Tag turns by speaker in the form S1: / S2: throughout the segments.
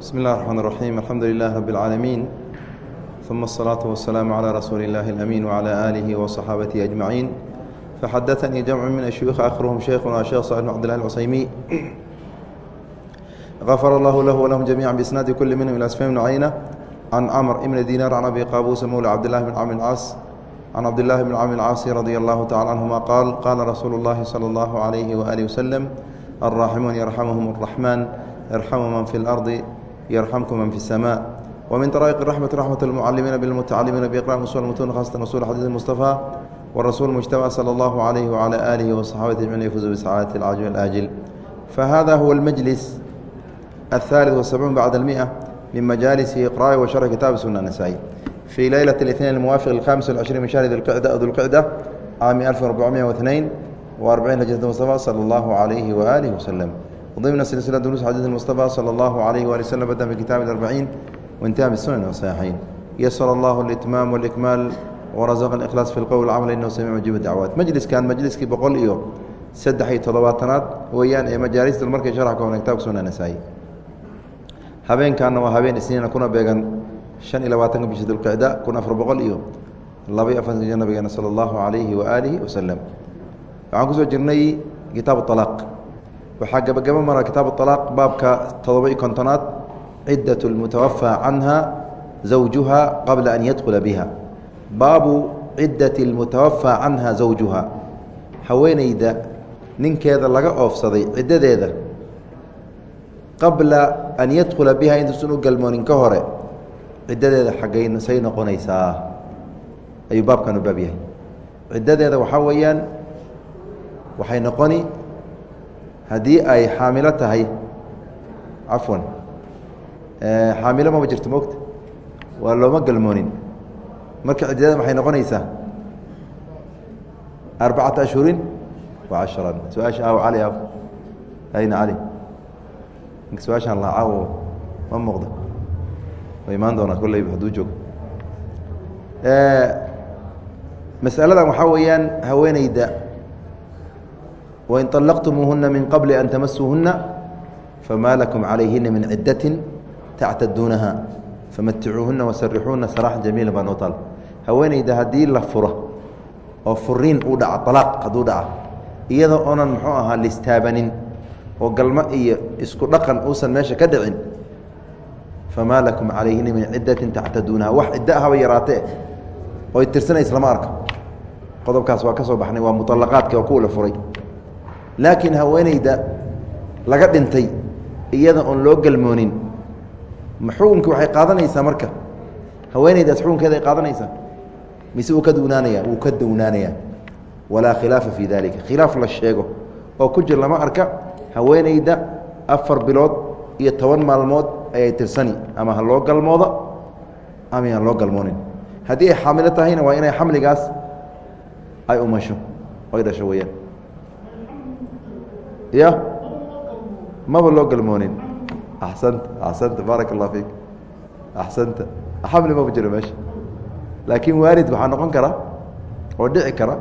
S1: بسم الله الرحمن الرحيم الحمد لله رب العالمين ثم الصلاة والسلام على رسول الله الأمين وعلى آله وصحابته أجمعين فحدثني جمع من الشيوخ آخرهم شيخنا شيخ صالح بن عبد الله العصيمي غفر الله له ولهم جميعا بإسناد كل منهم إلى سفيان بن عيينة عن عمر بن دينار عن أبي قابوس مولى عبد الله بن عمرو العاص عن عبد الله بن عمرو العاص رضي الله تعالى عنهما قال قال رسول الله صلى الله عليه وآله وسلم الراحمون يرحمهم الرحمن ارحموا من في الأرض يرحمكم من في السماء ومن طرائق الرحمة رحمة المعلمين بالمتعلمين بإقراء أصول المتون خاصة أصول حديث المصطفى والرسول المجتمع صلى الله عليه وعلى آله وصحابته أجمعين يفوزوا بسعادة العاجل والآجل فهذا هو المجلس الثالث والسبعون بعد المئة من مجالس إقراء وشرح كتاب سنة النسائي في ليلة الاثنين الموافق الخامس والعشرين من شهر ذو القعدة ذو القعدة عام 1442 وأربعين هجرة المصطفى صلى الله عليه وآله وسلم ضمن سلسلة دروس حديث المصطفى صلى الله عليه وآله وسلم بدأ في كتاب الأربعين وانتهى بالسنن والصحيحين يسر الله الإتمام والإكمال ورزق الإخلاص في القول والعمل إنه سميع مجيب الدعوات مجلس كان مجلس كي بقول إيو سدح iyo toddobaatanaad weeyaan ee majaalista markay sharx koona kitaabka sunna nasaa'i habeenkaana waa habeen isniina kuna beegan shan iyo labaatanka bisha dulqicda kun afar boqol iyo laba iyo afartanka jir nabigeena sala allahu calayhi waaalihi wasalam waxaan kusoo jirnay kitaabu alaaq waxaa gabagaba mara kitaabu alaaq baabka todoba iyo kontonaad ciddat lmutawafaa canha zawjuha qabla an yadkhula biha. Baabu ciddati lmutawafaa canha zawjuha. Haweeneyda ninkeeda laga oofsaday ciddadeeda qabla an yadkhula biha intuusan u galmoonin ka hore ciddadeeda xaggayna say noqonaysaa. Ayuu baabkan u baab yahay. Ciddadeeda waxaa weeyaan waxay noqoni haddii ay xaamilo tahay cafwan xaamilo maba jirto mogta waa looma galmoonin. Marka ciddadeeda maxay noqonaysaa? Arbacata ashhurin wa cashran su'aasha aw cali ayna cali. Ninka su'aashaan lahaa caawo ma muuqda. Wa imaan doonaa kolleyba hadduu joogo. Masaladan waxaa weeyaan haweeneyda wain طalaqtumuuhuna min qabli an tamasuuhuna famaa lakum calayhina min ciddatin tactaduunaha famaticuuhuna wasarixuuna saraaxan jamiila baa noo taal haweeneyda haddii la furo oo furiin uu dhaca alaaq hadduu dhaca iyadoo oonan muxuu ahaa listaabanin oo galmo iyo isku dhaqan uusan meesha ka dhicin famaa lakum calayhina min ciddatin tactaduunaha wax ciddo ahaba yaraatee oy tirsanaysa lama arko qodobkaas waa laakiin haweeneyda laga dhintay iyada oon loo galmoonin xukunkii waxay qaadanaysaa marka. Haweeneydaas xukunkeeda ay qaadanaysaa. Mise wuu ka duwnaanaya wuu ka downaanayaa walaa khilaafa fii dalika khilaaf la sheego oo ku jir lama arka haweeneyda afar bilood iyo toban maalmood ayay tirsani. Ama ha loo galmoodo ama aan loo galmoonin. Haddii ay xaamilo tahayna waa inay xamligaas ay umasho ay dhasho weyaan ya maba loo galmoonin? Axsanta axsanta baaraka allah fiik. Axsanta. Xamli maba jiro meesha laakiin waalid waxaa noqon kara oo dhici kara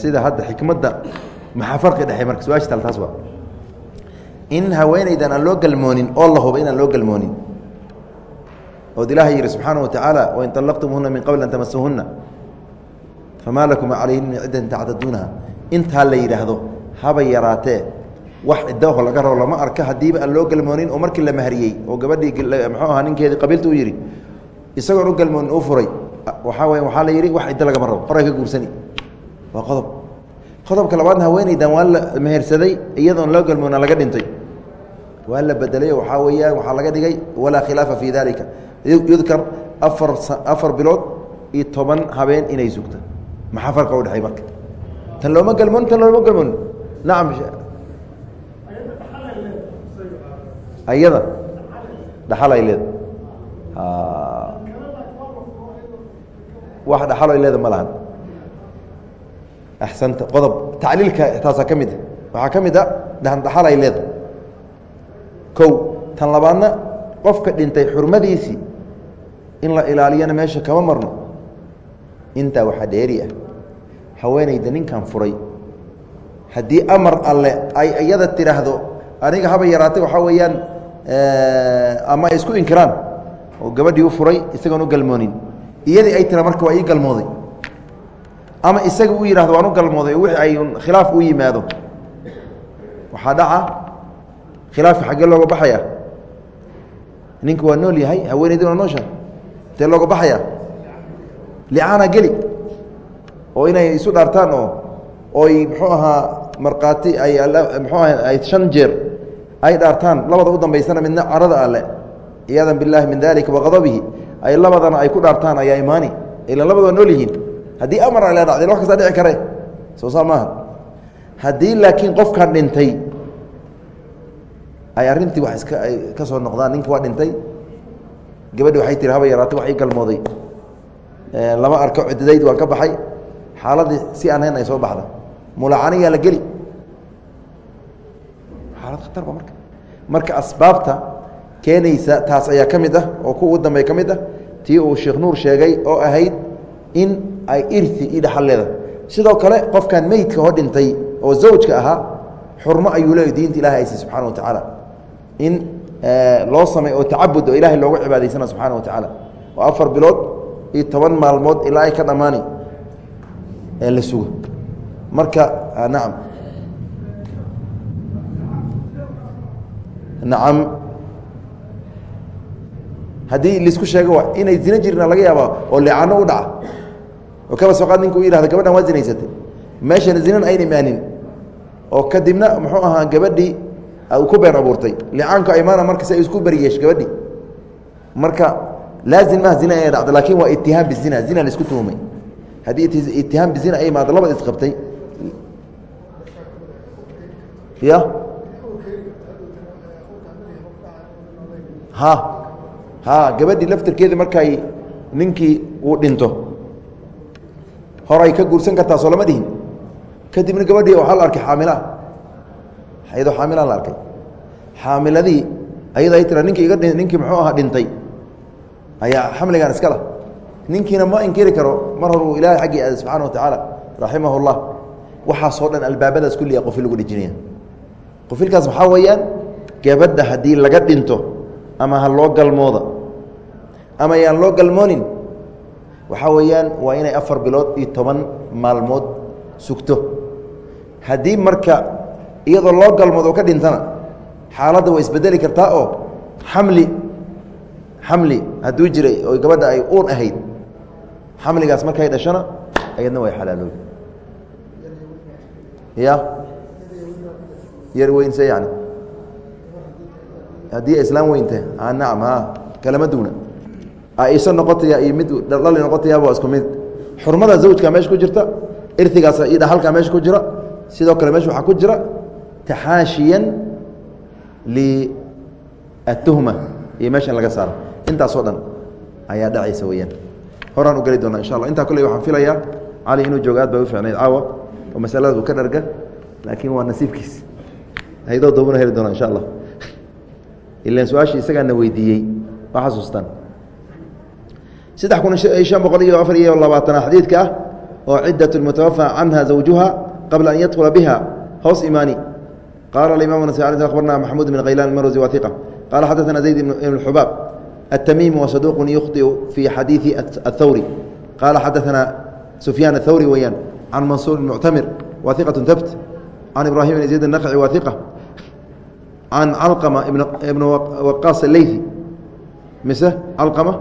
S1: sida hadda xikmadda maxaa farqi dhexey marka su'aasha tal taas waa? In haweeneydan aan loo galmoonin oo la hubo inaan loo galmoonin ood ilaahay yihi subxaana watacaala wain طalaqtumuhuna min qabli an tamasuhuna famaa lakum calayhin min tactaduunaha. Intaa la yidhaahdo haba yaraatee wax ciddaho laga rabo lama arka haddiiba aan loo galmoonin oo markii la mahriyey oo gabadhii muxuu ahaa ninkeedii qabiilta u yidhi isagoon u galmoonin uu furay. Waxaa weya waxaa la yidhi wax ciddo lagama rabo horay ka guursani waa qodob. Qodobka labaadna haweeneydan waa la mehersaday iyadoon loo galmoona laga dhintay. Waa la bedelay waxaa weeyaan waxaa laga dhigay walaa khilaafa fii dalika yudkar afar afar bilood iyo toban habeen inay sugto maxaa farqa u dhexey marka? Tan looma galmoon tan looma galmoon nacam ayada dhaxal ay leeda wax dhaxal ay leeda ma lahan axsanta qodob tacliilka taasaa ka mid a waxaa ka mid a dhaxal ay leeda kow tan labaadna qofka dhintay xurmadiisii in la ilaaliyana meesha kama marno intaa waxaa dheeri ah haweenayda haddii amar alle ay iyada tidhaahdo aniga haba yaraatay waxaa weeyaan ama ay isku inkiraan oo gabadhii u furay isagoon u galmoonin. Iyadii ay tira marka waa ii galmooday. Ama isaga u yidhahdo waan u galmooday oo wixii ay khilaaf u yimaado. Waxaa dhaca khilaafka xaggee looga baxaya. Ninka waa nool yahay haweenaydin waa noosha intee looga baxaya? Licaana geli. Oo inay isu dhaartaan oo oy muxuu ahaa markhaati ay muxuu aha ay shan jeer ay dhaartaan. Labada u dambaysana midna carada alle. Ciyaadan billahi min dalika waqadabihi ay labadana ay ku dhaartaan ayaa imaani. Ilan labada waa nool yihiin. Haddii amar ale dhacdeen wax kastaa dhici kare soo saa maaha. Haddii laakiin qofkan dhintay ay arrintii wax iska ay ka soo noqdaan ninka waa dhintay. Gabadhi waxay tiri haba yaraatay wax ii galmooday lama arko cididayd waan ka baxay. Xaaladii si aan hayn ay soo baxda mulacaniyaa la geli. Xaalad khatar ba marka. Marka asbaabta keenaysa taas ayaa ka mid ah oo ku ugu dambey ka mid ah tii uu sheekh nuur sheegay oo ahayd in ay irti io dhaxal leedahay. Sidoo kale qofkan meydka hoo dhintay oo zawjka ahaa xurmo ayuu leeyahy diinta ilahi aysi subxana wa tacaala. In loo samey oo tacabud oo ilahay loogu cibaadaysana subxaana wa tacaala. Oo afar bilood iyo toban maalmood ilaa ay ka dhammaani la sugo marka nacam nacam haddii la isku sheego wa inay zino jirna laga yaaba oo leecano u dhaca oo kaba soo qaad ninka u yihahdo gabadhan waa zinaysatay. Meeshana zinan ayna imaanin. Oo kadibna muxuu ahaa gabadhii ku been abuurtay. Licaanku imaana marka si ay isku beriyeesh gabadhi marka laazim maha zina inay dhacdo laakiin waa itihaam bizina zina. Laisku tuhumay haddii itihaam bizina ay imaado labada isqabtay ya ha. Ha gabadhii laftirkeedii markay ninkii uu dhinto. Horay ka guursan kartaa soo lama dhihin. Kadibna gabadhii waxaa la arkay xaamilaa iyadoo xaamilaa la arkay. Xaamiladii ayada ay tira ninkii iga ninkii muxuu ahaa dhintay? Ayaa xamligan iska lah ninkiina ma inkiri karo mar hor uu ilaahay xaggii aada subxana wa tacaala raximah waxaasoo dhan albaabadaas kulliga qofil lagu dhejinaya qofilkaas waxaa weeyaan? Gabadha haddii laga dhinto ama ha loo galmooda ama yaan loo galmoonin waxaa weeyaan waa inay afar bilood iyo toban maalmood sugto. Haddii marka iyadoo loo galmood oo ka dhintana xaaladda way isbedeli kartaa oo xamli xamli hadduu jiray oo gabadha ay uur ahayd xamligaas markay dhashona ayadna way xalaaloobi. Ya yar weynse yani. Haddii islaam weynta nacam a kalama duuna. Aiso noqotaya iyo mid dhali noqotayaaba isku mid. Xurmada zawjka meesha ku jirta irtigaas iyo dhaxalka meesha ku jira sidoo kale meesha waxaa ku jira taxaashiyan liatuhma iyo meesha in laga saaro. Intaasoo dhan ayaa dhacaysa weyaan horaan u geli doona insha alla intaa kolley waxaan filayaa cali inuu joogo aad bay u ficnayd caawa oo masaladaas uu ka dharga laakiin waa nasiibkiis haydoo doobuna heli doona insha allah ilan su-aashii isagaana weydiiyey waa xasuustaan saddex kun shan boqol iyo afar iyo labaatana xadiidka ah oo cidaة mutawafa canha zawjuha qabla an yadkula biha hoos imaani qala imam abarna maxamud bn khaylan marwsi waثiqa qala xadaثna zayd ibn xubaab التmimi وصaduq yukhطiu fi xadiiثi الthawri qala xadaثna sufyaan الthawri weyaan can mansuur muctamir waثiqaة tabt can ibrahim bn zayd الnaqci waثiqa an calqama ibn waqaas aleyhi mise calqama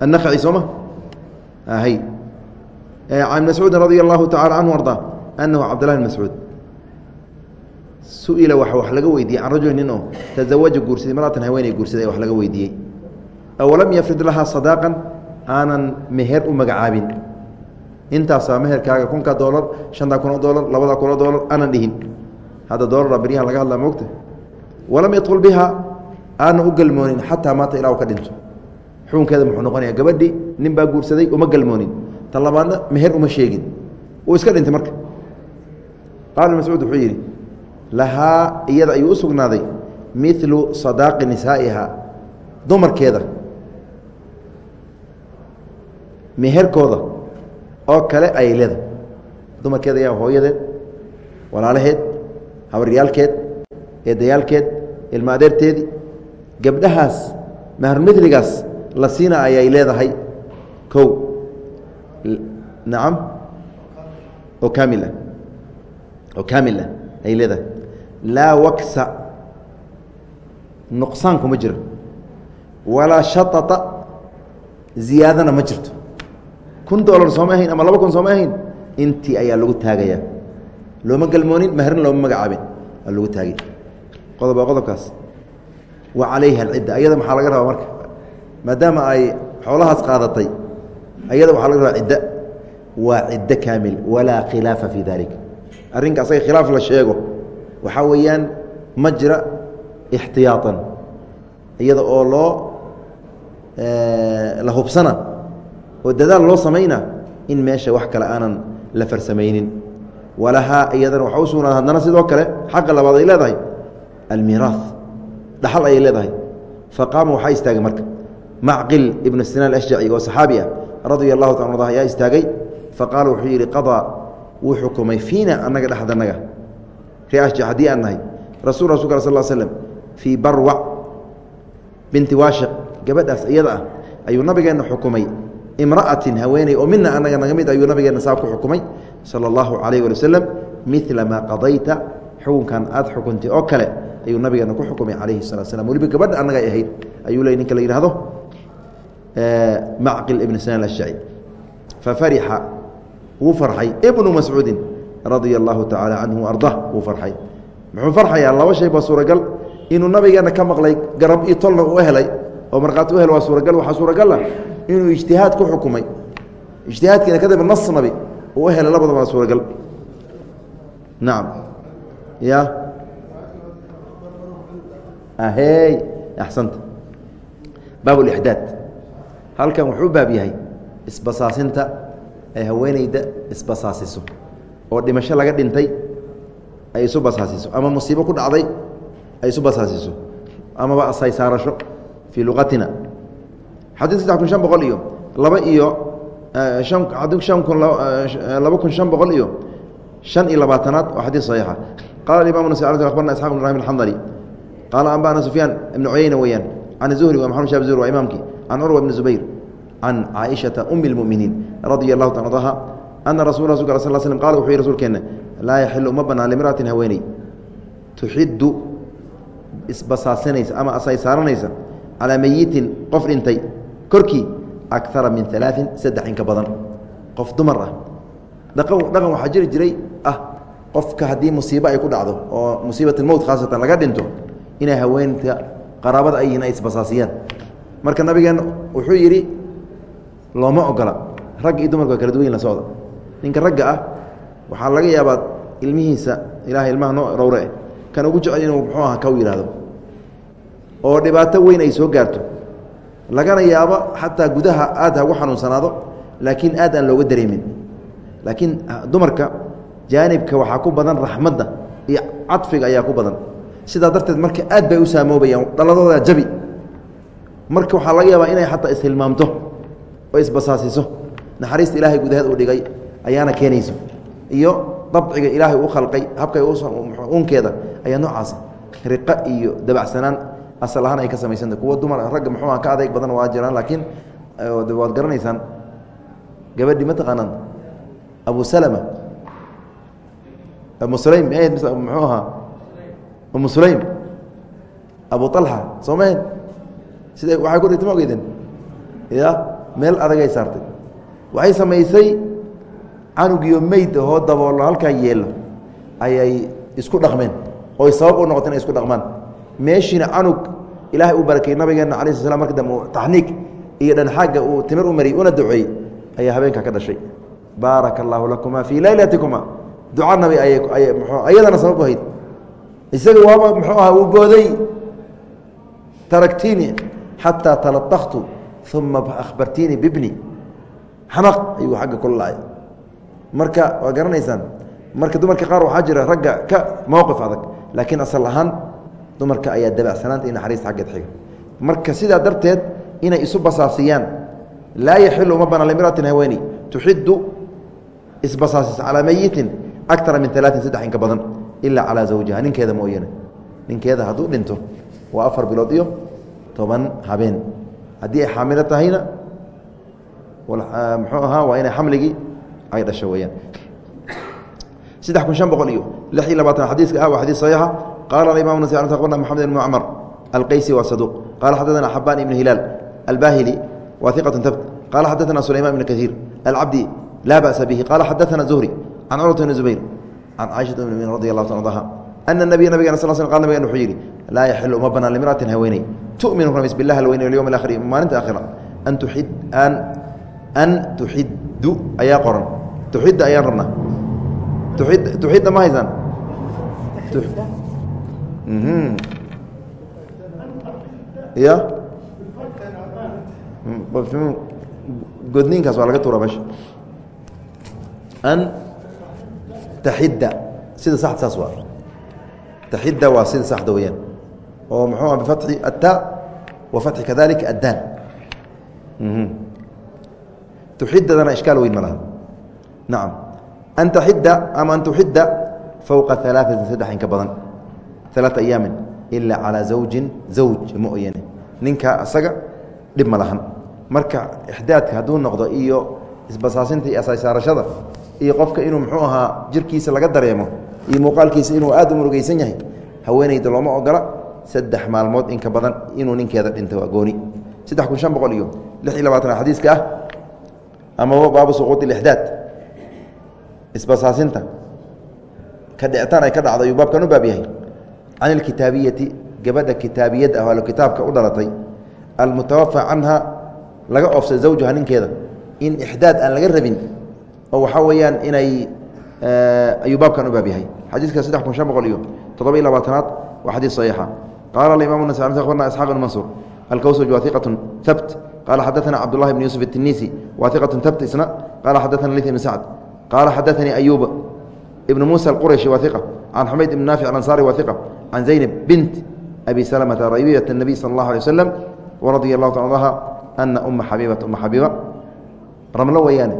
S1: annafci sooma hay can mascuudi radia allahu tacala canhu arda anahu cabdillah bn mascuud su'ila waxa wax laga weydiiyey can rajuli nin oo tazawaja guursaday maratan haweeney guursaday wax laga weydiiyey ow lam yafrid lahaa sadaaqan aanan meher u magacaabin intaasaa meherkaaga kunka doolar shantaa kun oo doolar labadaa kun oo doolar aanan dhihin hadda dolara beryahan laga hadla mogta walam yadkل biha aanan u galmoonin xataa maata ilaa u ka dhinto xukunkeeda muxuu noqonaya gabadhii nin baa guursaday uma galmoonin. Tan labaadna meher uma sheegin. Uu iska dhintay marka. Qaala mascuud wuxuu yidhi lahaa iyada ayuu u sugnaaday milu sadaaqi nisaa'iha dumarkeeda. Meherkooda oo kale ayay leedahay. Dumarkeeda yaa hooyadeed walaalaheed habaryaalkeed eedayaalkeed ilma adeerteedii gabdhahaas mahrumiligaas la siina ayay leedahay. Kow nacam oo kaamil ah oo kaamil ah leedahay. Laa waksa nuqsaan kuma jiro. Walaa shaطaطa ziyaadana ma jirto. Kun dolar sooma ahayn ama laba kun sooma ahayn intii ayaa lagu taagayaa looma galmoonin mahrin looma magacaabin. Aa lagu taagay. Qodob waa qodobkaas. Wa calayha alcidda. Ayada maxaa laga rabaa marka? Maadaama ay xoolahaas qaadatay ayada waxaa laga rabaa cidda. Waa ciddo kaamil. Walaa khilaafa fii dalik. Arrinka asaga khilaaf la sheego. Waxaa weeyaan ma jira ixtiyaaan iyada oo loo la hubsana. Oo dadaal loo samayna in meesha wax kale aanan la farsamaynin walahaa iyadana waxaa u sugnaa haddana sidoo kale xaqa labaad ay leedahay almiiraaث dhaxal ayay leedahay. Faqaama waxaa istaagay marka. Macqil ibnu sinaan ashjaci oo saxaabi ah radia allahu ta arda ayaa istaagay. Faqaala wuxuu yidhi qadaa wuu xukumay fiina annaga dhexdanaga ree ashjac haddii aan nahay rasul rasulka al sal slm fii barwac binti waashiq gabadhaas iyada ah ayuu nabigeenna xukumay imra'atin haweeney oo mina anaga naga mid ayuu nabigeenna saa ku xukumay sala allahu calayh wali wasalam maa qadayta xukunkan aad xukuntay oo kale ayuu nabigeenna ku xukumay calayhi salaa slam weliba gabadha annagay ahayd ayuu ley ninka la yidhahdo macqil ibn sinaan ashjaci fafarixa wuu farxay. Ibnu mascuudin radia allahu tacaala canhu arda wuu farxay. Muxuu farxayaa laba shay baa suuragal. Inuu nabigeenna ka maqlay garab iyo tolna u helay oo markhaati u hel waa suuragal waxaa suuragal ah inuu ijtihaad ku xukumay. Ijtihaadkiina kadib nas nabi uu u helay labadaba suuragal. Nacam ya. Ahey axsanta. Baab lixdaad halkan wuxuu baab yahay isbasaasinta ay haweeneyda isbasaasiso. Oo dhimasho laga dhintay ay isu basaasiso. Ama musiibo ku dhacday ay isu basaasiso. Amaba asaysaarasho fii luqatina xadii saddex kun shan boqol iyo laba iyo an xadii an kun laba kun shan boqol iyo شhan iyo labaatanaad waa xadيث صaحيixa qala imam ن abarna isحaq بن ibrahim الxandلي qaala anbana sufyaan iبn cuyeyna weyaan can الزهri wa mxamed shab zuhri waa imaamkii can curwa bn zubayr can caaئiشhaةa أmi الmؤminiin radي الlahu ta arضaha ana rasul rasulk sl slm qala wuxuu yihi rasuulkeenna laa yaxilu uma banaan limrأatin haweeney tuxidu isbasaasinaysa ama asaysaaranaysa calىa meyitin qof dhintay korkii akara min alaain saddex in ka badan. Qof dumar ah. Dhaqan waxaa jiri jiray ah qofka haddii musiibo ay ku dhacdo oo musiibatlmowt khaasatan laga dhinto inay haweenka qaraabada ay yihiin ay isbasaasiyaan. Marka nabigeenna wuxuu yidhi looma ogola ragga iyo dumarka waa kala duwan la socda ninka ragga ah waxaa laga yaabaa ilmihiisa ilahay ilmaha noo rowre kan ugu jecel inuu muxuu aha kaw yidhaahdo oo dhibaato weyn ay soo gaarto lagana yaabo xataa gudaha aad hagu xanuunsanaado laakiin aad aan looga dareemin. Laakiin dumarka jaanibka waxaa ku badan raxmadda iyo cadfiga ayaa ku badan. Sidaa darteed marka aad bay u saamoobayaan dhaladooda jabi. Marka waxaa laga yaabaa inay xataa ishilmaamto oo isbasaasiso. Naxariista ilaahay gudaheed uu dhigay ayaana keenayso. Iyo dabciga ilaahay u khalqay habkay unkeeda ayaa noocaas riqa iyo dabacsanaan asal ahaan ay ka samaysanta kuwa dumar ragga muxuuha ka adeeg badan waa jiraan laakiin waad garanaysaan. Gabadhii ma taqaanaan? Abu salama. Umu sulaym muxuu ahaa? Umu sulaym. Abu alxa soo mahen sida waxay ku dhigta ma ogeydeen? Ya meel adagay saartay. Waxay samaysay canugiyo meyd ahoo daboolo halkaa yeelo ayay isku dhaqmeen. Oy sabab u noqota inay isku dhaqmaan meeshiina canug ilaahay u barakeyey nabigeena ala sl slam marka dambe taxniig iyo dhanxaagga uu timir u mariyey una duceeyey ayaa habeenkaa ka dhashay. Baaraka allaahu lakuma fii laylatikuma. Duca nabi ayayadana sabab u hayd isaga waaba muxuu ahaa uu booday. Taraktiini xataa taladaktu uma akhbartiini bibni. Xanaq ayuu agga kula marka waa garanaysaan marka dumarka qaar waxaa jira ragga ka mowqif adag laakiin asal ahaan dumarka ayaa dabacsanaanta iyo naxariista xaggeed xiga. Marka sidaa darteed inay isu basaasiyaan. Laa yaxilu uma banaan limratin haweeney tuxidu isbasaasisa calaa meyitin akara min alaain saddex in badan ilaa calaa zawjiha ninkeeda mooyane ninkeeda hadduu dhinto waa afar bilood iyo toban habeen. Haddii ay xaamilo tahayna muxuu ahaa waa inay xamligii ay dhasho weyaan saddex kun shan boqol iyo lix iyo labaatan xadiiska ah waa xadiis saxiixa qala imam qbna mxamed ibn cmr alqaysi wa saduq qala xadana xabaan ibn hilaal albahili wa iqat tabt qala xadana sulayman ibn kaiir alcabdi laa ba'sa bihi qala xadana zuhri can curwat bn zubayr can caaishaa bn mmin radi alah adaha ana nabiya nabigan sal sl qal nabigan wuxuu yidhi laa yaxilu uma banaan limraatin haweeney tu'minu rumays bilah alweyne walyowm alaakhir maalinta aakhira an tuid an an tuxiddu ayaa qoran tuxidda ayaan rabnaa tuxidda ma haysaan ya godniinkaas waa laga tuura meesha an taxidda sida saxda saas waa taxidda waa sida saxda weyaan oo muxuu bifatxi atta wa fatxi kadalika addaan tuxidadana ishkaal weyn ma laha an taxidda ama an tuxidda fowqa alaaثatin saddex in ka badan alaa ayaami ilaa calaa zawjin zawj mooyane ninkaa asaga dhib ma lahan marka ixdaadka hadduu noqdo iyo isbasaasinta iyo asaysaarashada iyo qofka inuu muxuu ahaa jirkiisa laga dareemo iyo muuqaalkiisa inuu aad u murugaysan yahay haweenayda looma ogola saddex maalmood inka badan inuu ninkeeda dhinto waa gooni saddex kun shan boqol iyo lix iyo labaatan xadiiska ah amaba baabu suquuط اlixdaad isbasaasinta ka dhicitaan ay ka dhacdo ayuu can اkitaabiyati gabadha kitaabiyadda ah alokitaabka u dhalatay almutawafa canha laga oofsay zawjaha ninkeeda in ixdaad aan laga rabin oo waxaa weeyaan inay ayuu baabkan u baab yahay xadiidka saddex kun shan boqol iyo toddoba iyo labaatanaad waa xadiid saxiixa qaala alimaam nas abarna isxaq bn mansuur alkawsaj waa iqatun habt qaala xadaana cabdullahi bn yuusuf atiniisi waa iqatun habt isna qaala xadaana lif ibn sacd qaala xadaanii ayuub ibn muusa alqurashi waa iqa can xamayd ibn naafic alansaari waa iqa can zaynab bint abi slmta raybiyat الnabiy salى اllah alيه waslm wradia اllahu ta anha ana uma xabiibat uma xabiiba ramlo weeyaane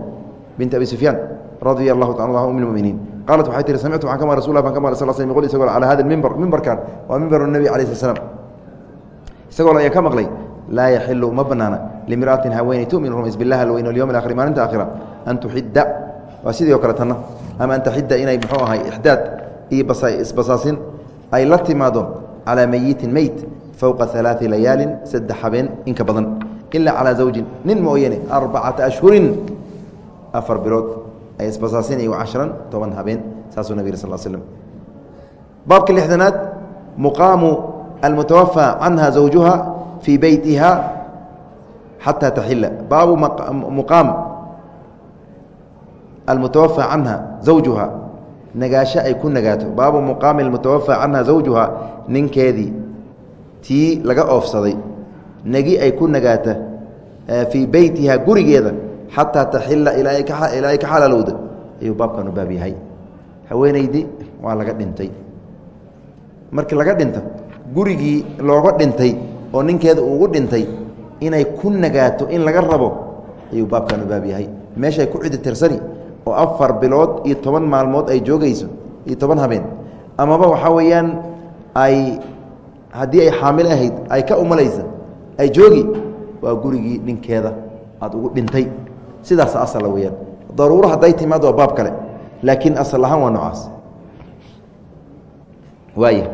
S1: bint abi sufyaan radia allahu ta anha um اlmuminiin qaalat waxay tihi samictu waxaan ka ma rasul ban ka maqlay sal sl qul isagoo calى hada mimber mimbarkan waa mimber الnebi alayh slat slam isagoo ayaan ka maqlay laa yaxilu uma banaana limra'atin haweeney tumin rumays bilah alweyn alyowm akhir maalinta aakhira an tuxidda waa sidii o kale tanna ama an taxidda inay muxuu ahay ixdaad iyo isbasaasin ay la timaado calaa meyitin meyd fowqa alaai layaalin saddex habeen inka badan ilaa calaa zawjin nin mooyane arbacata ashhurin afar bilood ay isbasaasinay cashran toban habeen saasuu nabig sal slm baabka lixdanaad muqaamu almutawafى canha zawjuha fii beytiha xataa taxila baabu muqaam almutawafى canha zawjuha nagaasho ay ku nagaato. Baabu muqaami almutawafى canha zawjuha ninkeedii tii laga oofsaday. Negi ay ku nagaata fii beytiha gurigeeda xataa taxila ilaa ka xalaalowda ayuu baabkan u baab yahay. Haweeneydii waa laga dhintay. Markii laga dhinto gurigii looga dhintay oo ninkeeda ugu dhintay inay ku nagaato in laga rabo ayuu baabkan u baab yahay. Meeshay ku cidi tirsani oo afar bilood iyo toban maalmood ay joogayso iyo toban habeen. Amaba waxaa weeyaan ay haddii ay xaamil ahayd ay ka umalaysa ay joogi waa gurigii ninkeeda aada ugu dhintay. Sidaas asala weyaan daruuro hadday timaad waa baab kale laakiin asal ahaan waa noocaas. Waaya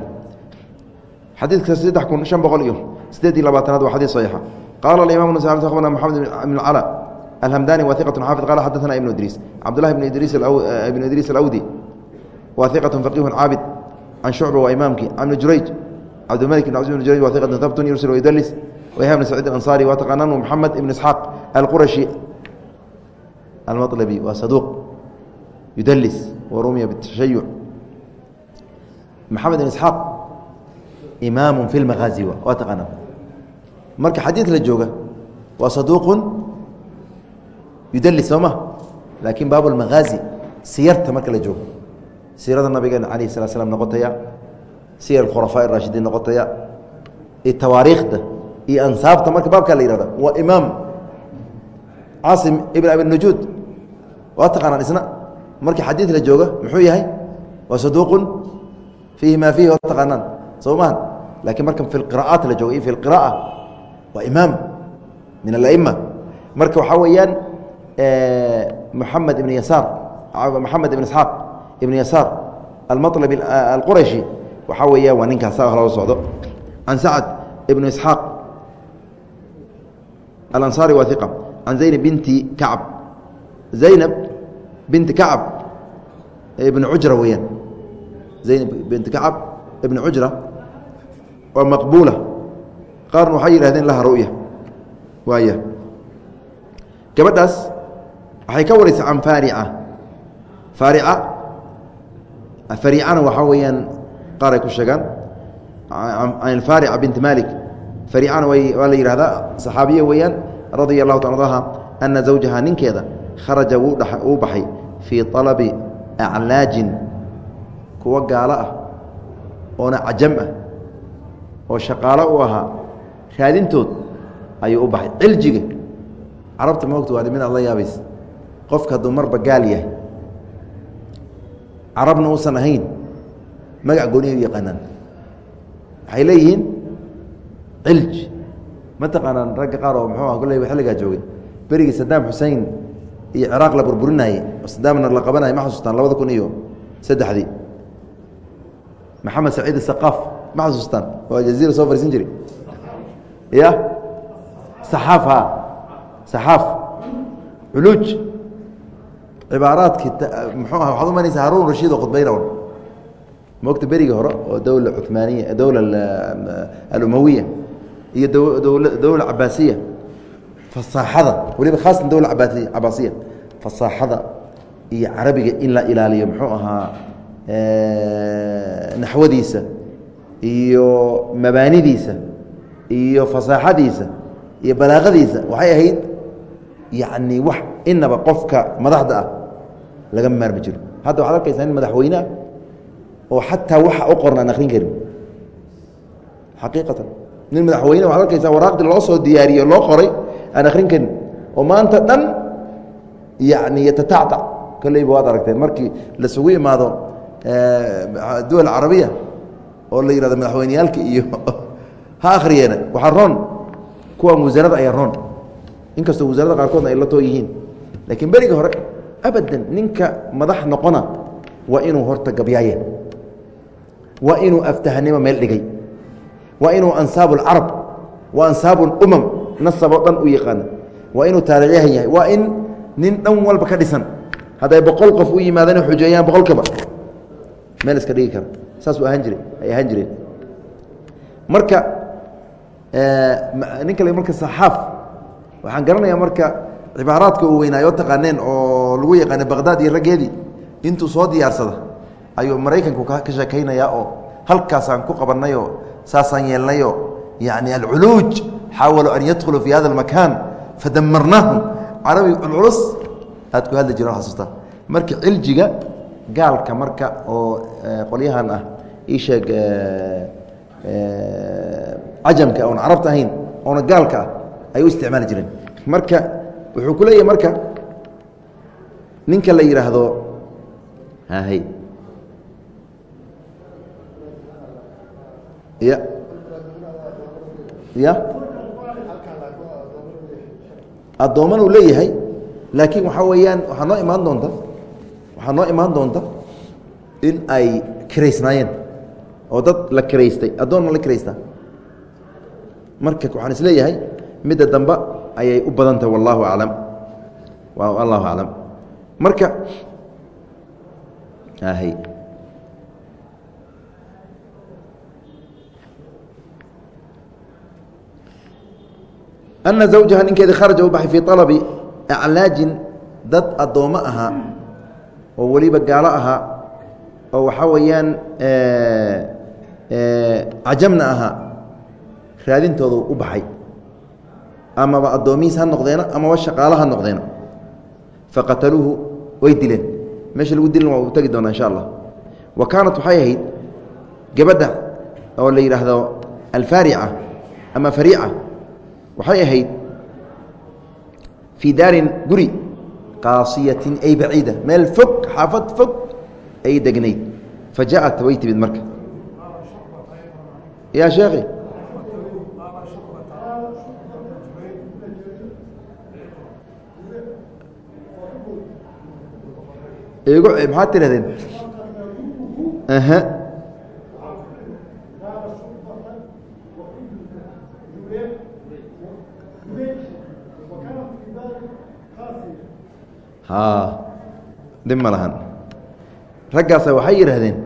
S1: xadiidka saddex kun shan boqol iyo sideed iyo labaatanaad waa xadiis saxiixa. Qaala aimam nas abarna moxamed ibn cala alhamdani wa iqat xaafid qala xadaثna ibnu idriis cabdullahi ibn idriis ibnu idriis alawdi wa iqat faqihun caabid can shucba waa imaamkii can ibni jurayj cabdilmalik ibn cabdi ibn jurayj wa iqatun habtun yursil wayudlis wayha bn saciid alanصari wa taqananu moxamed ibn isxaaq alqurashi almaطlabi waa saduuq yudlis wa rumiya bitashayuc maxamed ibn isxaaq imaamu fi lmaghaazi waa taqaanaa marka xadiid la jooga waa saduuqun yudlis soo ma laakiin baab lmaghaazi siyarta marka la joogo. Siirada nabigeena alayh sala slam noqotaya siyar khulafaa raashidiin noqotaya iyo tawaariikhda iyo ansaabta marka baabkaa la yihahda waa imaam caasim ibn abi najuud waa taqaanaan isna? Markii xadiid la jooga muxuu yahay? Waa saduuqun fiihi maa fiihi waa taqaanaan. Soo laakiin marka fi qira'aat la joogo iyo fi qira'a waa imaam min alaima marka waxaa weeyaan moxamed ibn yasaar moxamed ibn isxaaq ibn yasaar almalb alqurashi waxaa weeyaan waa ninkaas loo socdo. Can sacd ibn isxaaq alanصari waa iqa can zaynab binti kacb zaynab binti kacb ibn cujra weeyaan. Zaynab binti kacab ibn cujra waa maqbuula. Qaarna waxay yidhahdeen laha ru'ya. Waaya. Gabadhaas waxay ka waraysa can faarica faarica faricana waxaa weeyaan qaar ay ku sheegaan. Can faarica binti malik faricana waa la yihahdaa saxaabiya weeyaan radia allahu ta ardaha ana zawjaha ninkeeda kharaja wuu baxay fii alabi aclaajin kuwa gaalo ah oona cajam ah oo shaqaalo u ahaa raadintood ayuu u baxay. Ciljiga carabta moogta waa mid aad la yaabaysa qofka hadduu marba gaal yahay carabna uusan ahayn magac gooniya u yaqaanaan. Waxay leeyihiin cilj. Ma taqaanaan ragga qaar oo muxuu ah xilligaa joogay? Berigii sadaam xusein iyo ciraaq la burburinayey oo sadaamna la qabanayay ma xasuustaan labada kun iyo saddexdii. Maxamed saciid isaqaaf ma xasuustaan oo aljaziira soo fariisan jiri ya saxaaf ha. Saxaaf. Culuuj cibaaraadkii waxaad umanaysa haruun rashiid oo khudbayna un. Moogta berigii hore oo dowla cumaaniya dowla alumawiya iyo dowla cabaasiya. Fasaaxada waliba khaasatan dowla abaasiya cabaasiya. Fasaaxada iyo carabiga in la ilaaliyo muxuu ahaa naxwadiisa iyo mabaanidiisa iyo fasaaxadiisa iyo balaaqadiisa waxay ahayd yacni wax inaba qofka madaxda ah laga maarmi jiro. Hadda waxad arkaysaa nin madaxweyneah oo xataa waxa u qorna aan akrin karin. Xaqiiqatan. Nin madaxweyne waxad arkaysaa waraaqdii loo soo diyaariyo loo qoray aan akrin karin. Oo maanta dhan yani yatatactac kolleyba waad aragteen markii lasugu imaado duwal carabiya oo la yihahdo madaxweyneyaalka iyo ha akhriyeena waxaa roon. Kuwan wasaarada ayaa roon. Inkastoo wasaarada qaarkoodna ay la too yihiin laakiin beriga hore abadan ninka madax noqona waa inuu horta gabyaaya waa inuu aftahanimo meel dhigay. Waa inuu ansaabu اlcarab wa ansaabu اlumam nasaboo dhan u yaqaana waa inuu taarikhyahan yahay. Waa in nin dhan walba ka dhisan. Hadday boqol qof u yimaadaan xujeeyaan boqolkaba meel iska dhigi kara. Saasuu ahaan jire ay ahaan jireen. Marka ninka le marka saxaaf waxaan garanayaa marka cibaaraadka uu weynaayo taqaaneen oo lagu yaqaana baqdaad iyo raggeedii intuu soo diyaarsada ayuu maraykanku ka sheekaynayaa oo halkaasaan ku qabannayoo saasaan yeelnayo yani alculuuj xaawaluu an yadkhuluu fi hada اlmakaan fadamarnaahum carabi culculus aad ku hadli jireen xasuustaa marka ciljiga gaalka marka oo qolyahan ah ii sheeg cajamka oon carabta ahayn oona gaalka ah ay u isticmaali jireen marka wuxuu ku leeyahay marka ninka la yidhaahdo hay ya. Ya. Addooman uu leeyahay laakiin waxaa weeyaan waxaa noo imaan doonta waxaa noo imaan doonta in ay kiraysnaayeen oo dad la kiraystay addoon ma la kiraystaa marka waxaan is midda dambe ayay u badan tahay wallahu aclam allahu aclam marka ana zawjaha ninkeedi kharaja u baxay fii alabi aclaajin dad addoommo ahaa oo weliba gaalo ahaa oo waxaa weeyaan cajamna ahaa raadintoodu u baxay amaba addoomihiis ha noqdeena amaba shaqaalo ha noqdeena. Faqataluuhu way dileen. Meesha lagu dilin waa u tegi doonaa insha allah. Wa kaanat waxay ahayd gabadha oo la yidhaahdo alfaarica ama fariica. Waxay ahayd fii daarin guri qaasiyatin ay baciida meel fog xaafad fog ay degnayd. Fa jaaءat way timid marka. Ya sheekhi maxaad tirahdeen dhib ma lahan. Raggaasa waxay yidhaahdeen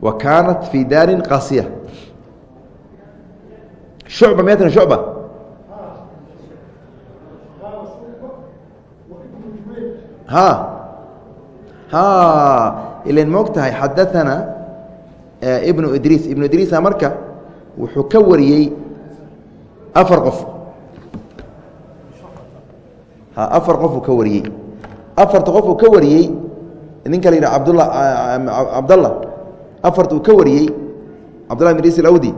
S1: wa kaanat fii daarin qaasiya. Shucba miyatan shucba. Ha ha ilan moog tahay xadaثana ibnu idriis ibnu idriisa marka wuxuu ka wariyey afar qof. Afar qofuu ka wariyey. Afarta qof uu ka wariyey ninka la yidhah abdla cabdallah afarta uu ka wariyey cabdullah ibn idriis alawdi.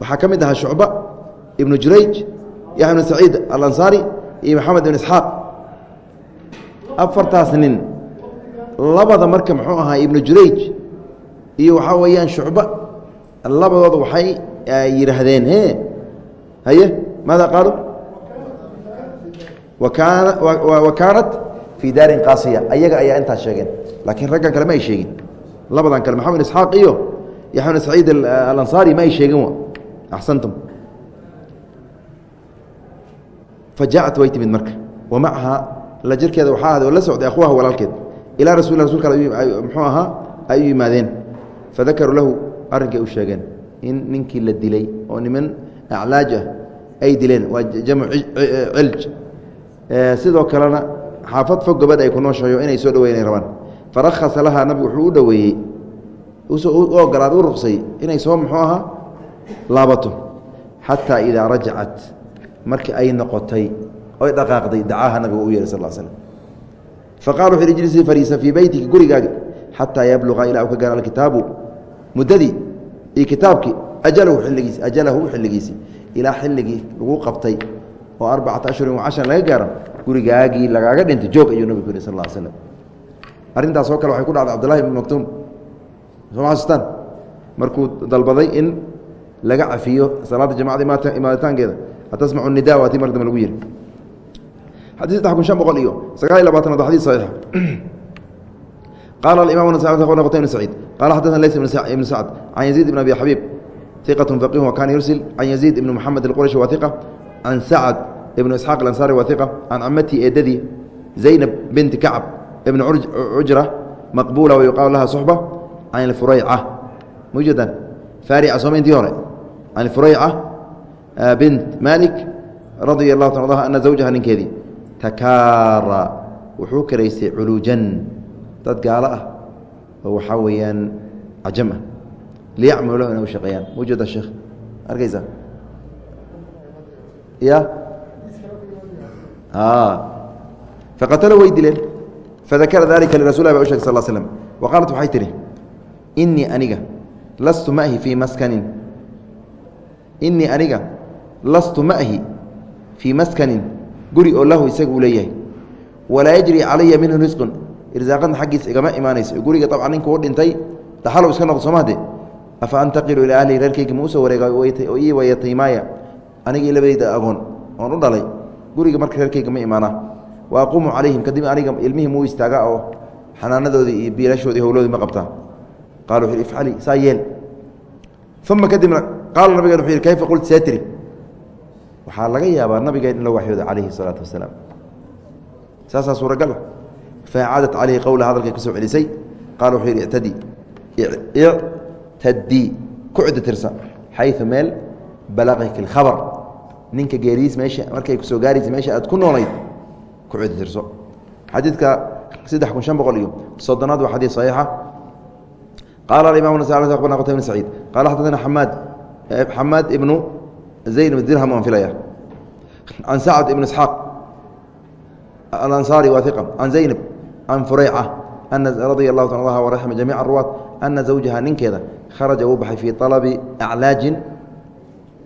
S1: Waxaa ka mid ahaa shucba ibnu jurayj yaxya ibnu saciid alansaari iyo maxamed ibn isxaaq. Afartaas nin labada marka muxuu ahaa ibnu jurayj iyo waxaa weeyaan shucba labadooda waxay yidhaahdeen e haye maada qaalu wa kaanat fii daarin qaasiya. Ayaga ayaa intaas sheegeen laakiin raggan kale ma ay sheegin. Labadan kale maxamed isxaaq iyo yaxya ibn saciid alansaari ma ay sheegin axsantum. Fa way timid marka. Wa macaha la waxaa ahad la socday akhwaha walaalkeed ilaa rasul rasulka muxuu ahaa ay u yimaadeen. Fadakaruu lahu arrinkay u sheegeen in ninkii la dilay oo niman aclaaj ah ay dileen waa jamcu cilj. Sidoo kalena xaafad fog gabadh ay ku nooshayo inay soo dhaweyn rabaan. Farahasa lahaa nabigu wuxuu u dhoweeyey u ogolaad u ruqsay inay soo muxuu ahaa laabato. Xataa idaa rajacat markii ay noqotay oy dhaqaaqday dacaaha nabigu u yeehay sal slm faqala wuxu ijlisii fariisa fii beytika gurigaaga xataa yabluqa ilaa u ka gaara alkitaabu muddadii iyo kitaabkii ajalahu xilligiisi ajalahu xilligiisi ilaa xilligii lagu qabtay oo arbacata ashhurin wa cashran laga gaaro gurigaagii lagaaga dhintay joog ayuu nabigu yihi sal l arrintaas oo kale waxay ku dhacday cabdullahi ibn maktuum soo ma xasustaan markuu dalbaday in laga cafiyo salaadda jamacada imaaditaankeeda atasmacu nida waa tii mar dambe lagu yihi xadii saddex kun shan boqol iyo sagaal iyo labaatanaad waa xadis saxiixa qaala alimam qtay bn saciid qala xadana lays ibn sacd can yaziid ibn abi xabiib iqat faqih wa kana yursil can yaziid ibn moxamed alqurashi wa iqa can sacd ibn isxaaq alansaari wa iqa can camatii eedadii zaynab binti kacb ibn cujra maqbula wa yuqaalu laha suxba can furayca mujadan faarica sooma intii hore can furayca bint malik radia allahu ta anha ana zawjaha ninkeedii takaara. Wuxuu karaystay culuujan dad gaalo ah oo waxaa weeyaan cajam ah. Liyacmalu lahu inay u shaqeeyaan mujada sheekh arkaysa? Ya? Faqatalo way dileen fadakara dalika lirasul ba u sheg sal slm wa qaalat waxay tihi inii aniga lastu maahi fii maskanin. Inii aniga lastu maahi fii maskanin guri oo lahu isaga uu leeyahay. Walaa yajri calaya minhu risqun irsaaqadna xaggiisa igama imaanayso. Guriga abcan ninka u dhintay daxalow iska noqdo soomahde afa antaqilu ilaa ahlihi reerkayga ma u soo wareega ii wayataymaaya anigii labadeyda agoon oon u dhalay. Guriga marka reerkayga ma imaanaa wa aquumu calayhim kadib aniga ilmihii muu istaagaa oo xanaanadoodii iyo biilashoodii howloodii ma qabtaa. Qala wuxu ifcali saa yeel uma kadibna qaala nabigeen wuxuu yihi kayfa qult seetri waxaa laga yaabaa nabigeen in la waxyooda calayhi salaatu wasalaam. Saasaa suuragala faacaadat calayhi qowla hadalkay ku celisay. Qaala wuxuu yidhi ictadi ictadii ku ciddo tirsa xayu meel balaqika alkhabar ninka geeriis meesha markay ku soo gaaraysa meesha aad ku noolayd ku ciddo tirso. Xadiidka saddex kun shan boqol iyo soddonaad waa xadiid saxiixa. Qaala aimam abarna qtay bn saciid. Qaala xadana amaad xamaad ibnu zayn bn dirham aan filaya can sacd ibn isxaaq alansaari waa iqa can zaynab can fureyca radia allahu ta a waraxma jamiica ruwaat ana zawjaha ninkeeda kharaja uu baxay fii alabi aclaajin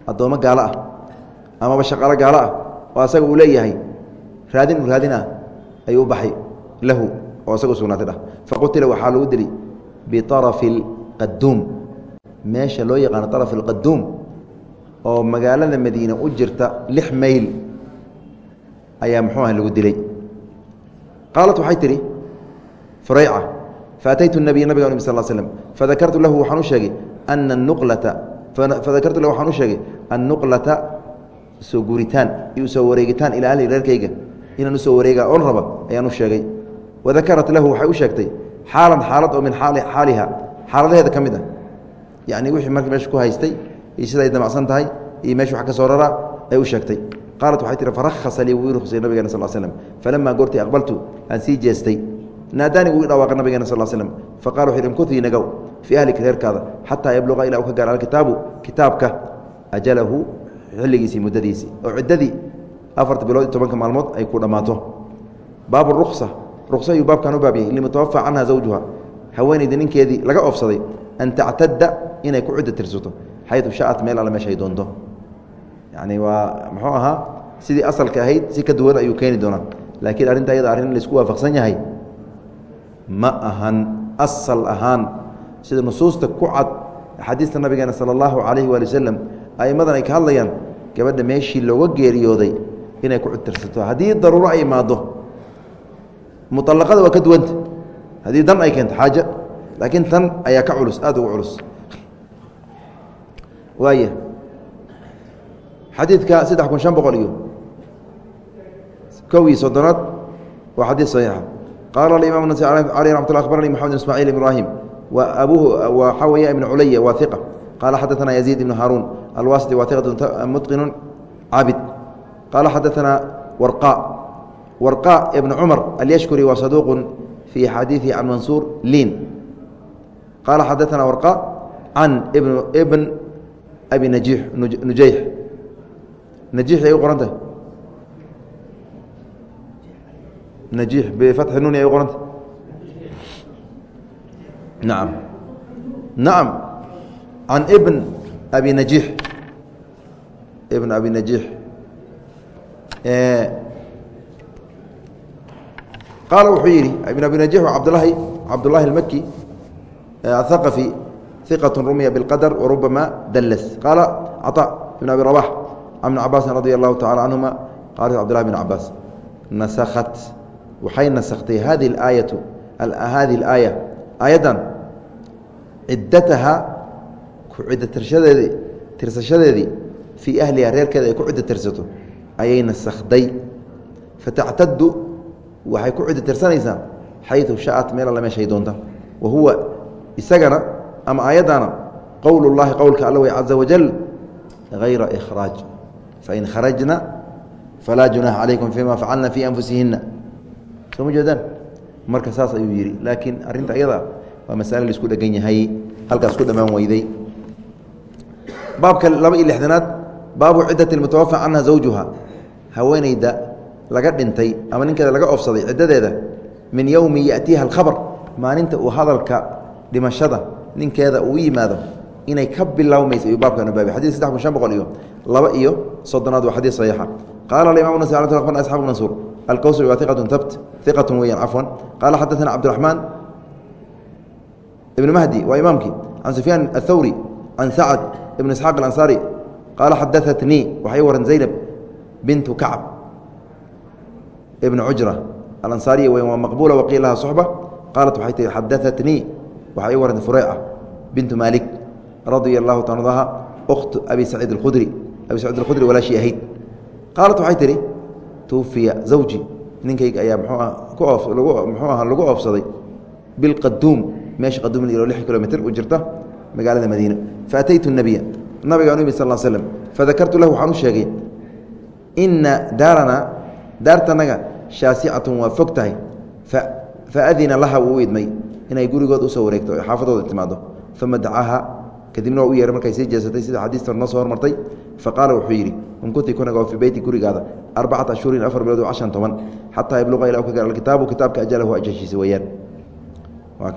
S1: addoommo gaalo ah amaba shaqalo gaalo ah oo asaga uu leeyahay raadin raadin ah ayuu baxay lahu oo isaga sugnaatay dhah faqutila waxaa lagu dili biarafi اlqaduum meesha loo yaqaano araf اlqaduum oo magaalada madiine u jirta lix mayl ayaa muxuu ah lagu dilay. Qaalat waxay tidhi furayca faataytu nabiy nabiga nbi sal slm fadakartu lahu waxaan u sheegay ana nuqlata fadakartu lahu waxaan u sheegay annuqlata soo guuritaan iyo u soo wareegitaan ilaa ahli reerkayga inaan u soo wareega oon raba ayaan u sheegay. Wadakarat lahu waxay u sheegtay xaalan xaalad oo min xaaliha xaaladaheeda ka mid ah. Yacni wixii marka meesha ku haystay iyo siday damacsan tahay iyo meesha wax ka soo raraa ay u sheegtay. Qaalat waxay tihi farahasa lii wuu ii ruksay nabigeena sal slm falamaa goortii aqbaltu aan sii jeestay. Naadaani wuu i dhawaaqa nabigeena sal slm faqala wuxu yhi imkutii nagow fii ahlika reerkaada xataa yabluqa ilaa u ka gaara alkitaabu kitaabka ajalahu xilligiisii muddadiisii. Oo ciddadii afarta bilood iyo tobanka maalmood ay ku dhammaato. Baabu ruksa ruksa ayuu baabkan u baabiyey limutawafa canha zawjuha haweenayda ninkeedii laga oofsaday an tactadda inay ku ciddo tirsato xayu shaat meel alle meesha ay doonto. Yani waa muxuu ahaa sidii asalka ahayd si ka duwan ayuu keeni doonaa. Laakiin arrinta ayada arrin la isku waafaqsan yahay ma ahan asal ahaan sida nusuusta ku cad axaadiista nabigeena sala allahu calayhi waali wasalam a'immadan ay ka hadlayaan gabadha meeshii looga geeriyooday inay ku cidtirsato haddii daruuro ay imaado muطalaqada waa ka duwanta. Haddii dan ay keento xaaja. Laakiin tan ayaa ka culus aad ugu culus waaya xadiidka saddex kun شhan boqol iyo kow iyo soddonaad waa xadiid صaxiixa qaala imam nas alي ramat lla abarani mxamed ismاعiil ibrahim wa abuhu waxaa weya ibn culaya waa iqa qaala xadaثana yaزيid ibn haruun alwasطi waa iqat mutqinu cabid qaala xadaثana warqa warqa ibn cumar alyashkuri waa saduuq fii xadiiثi can mansuur liin qaala xadaثana warqa can bn abi najiix nujayx najiix ay u qoranta najiix bifatxi nuuni ay u qoranta nacam nacam can ibn abi najiix ibn abi najiix qaala wuxuu yidhi ibn abi najiix waa cabdlahi cabdullahi اlmaki athaqafi iqaة rumiya bاlqadr warubama dallas qaala caطاء ibn abi rabax can bn cabaasin radi allahu tacala canhuma qaala cbdulahi bn cabaas nasakhat waxay nasakhtay hadi aayatu hadi اlaaya aayaddan ciddataha ku ciddo tirshadeedii tirsashadeedii fii ahliha reerkeeda ay ku ciddo tirsato ayay nasakhday fatactadu waxay ku ciddo tirsanaysaa xayu shaat meel alle meeshay doonta wa huwa isagana ama aayaddana qowl اllahi qowlka alla wey caza wajal غayra إkhraaj fain kharajna falaa junaaxa calaykum fima facalna fii anfusihina soo ma jeedaan marka saas ayuu yidhi laakiin arrinta iyada waa masale laisku dhegan yahay halkaas ku dhammaan weyday baabka laba iyo lixdanaad baabu ciddati mutawafa canha zawjuha haweeneyda laga dhintay ama ninkeeda laga oofsaday ciddadeeda min yowmi yatiiha alkhabar maalinta uu hadalka dhimashada ninkeeda uu yimaado inay ka bilowmayso ayuu baabkan baabay xadid saddex kun shan boqol iyo laba iyo soddonaad waa xadiid saxiixa. Qaala alimam nas akhbarna asxaabu mansuur alkawsari waa iqatun tabt iqatun weyaan cafwan qaala xadaثana cabdiraxmaan ibn mahdi waa imaamkii. Can sufyaan aلthawri can sacad ibn isxaaq alansaari qaala xadaatnii waxay waran zaynab bintu kacb ibn cujra alansaariya weya waa maqbuula waqiil laha suxba. Qaalat waxay tii xadaatnii waxaa ii warantay fureyca bintu maalik radia allahu ta ukhtu abi saciid اkhudri abi saciid alkhudri walaashii ahayd. Qaalat waxay tihi tuufiya zawji ninkayga ayaa mxuu ah ku oof lagu muxuu aha lagu oofsaday bilqaduum meesha qaduum la yihao lix kilomitr u jirta magaalada madiina. Faataytu nabiya nabigaan u yimid sal slm fadakartu lahu waxaan u sheegay ina daaranaa daartanaga shaasicatun waa fog tahay faadina laha wuu idmay inay gurigood u soo wareegto xaafadooda timaado. Uma dacaaha kadibna waa u yeehay markay sii jeesatay sida xadiista noo soo hormartay faqaala wuxuu yidhi unkunti kunagoo fii beyti gurigaada arbacata ashhurin afar bilood cashan toban xataa yabluqa ila ka gaar alkitaabu kitaabka ajalahu ajashiisa weeyaan.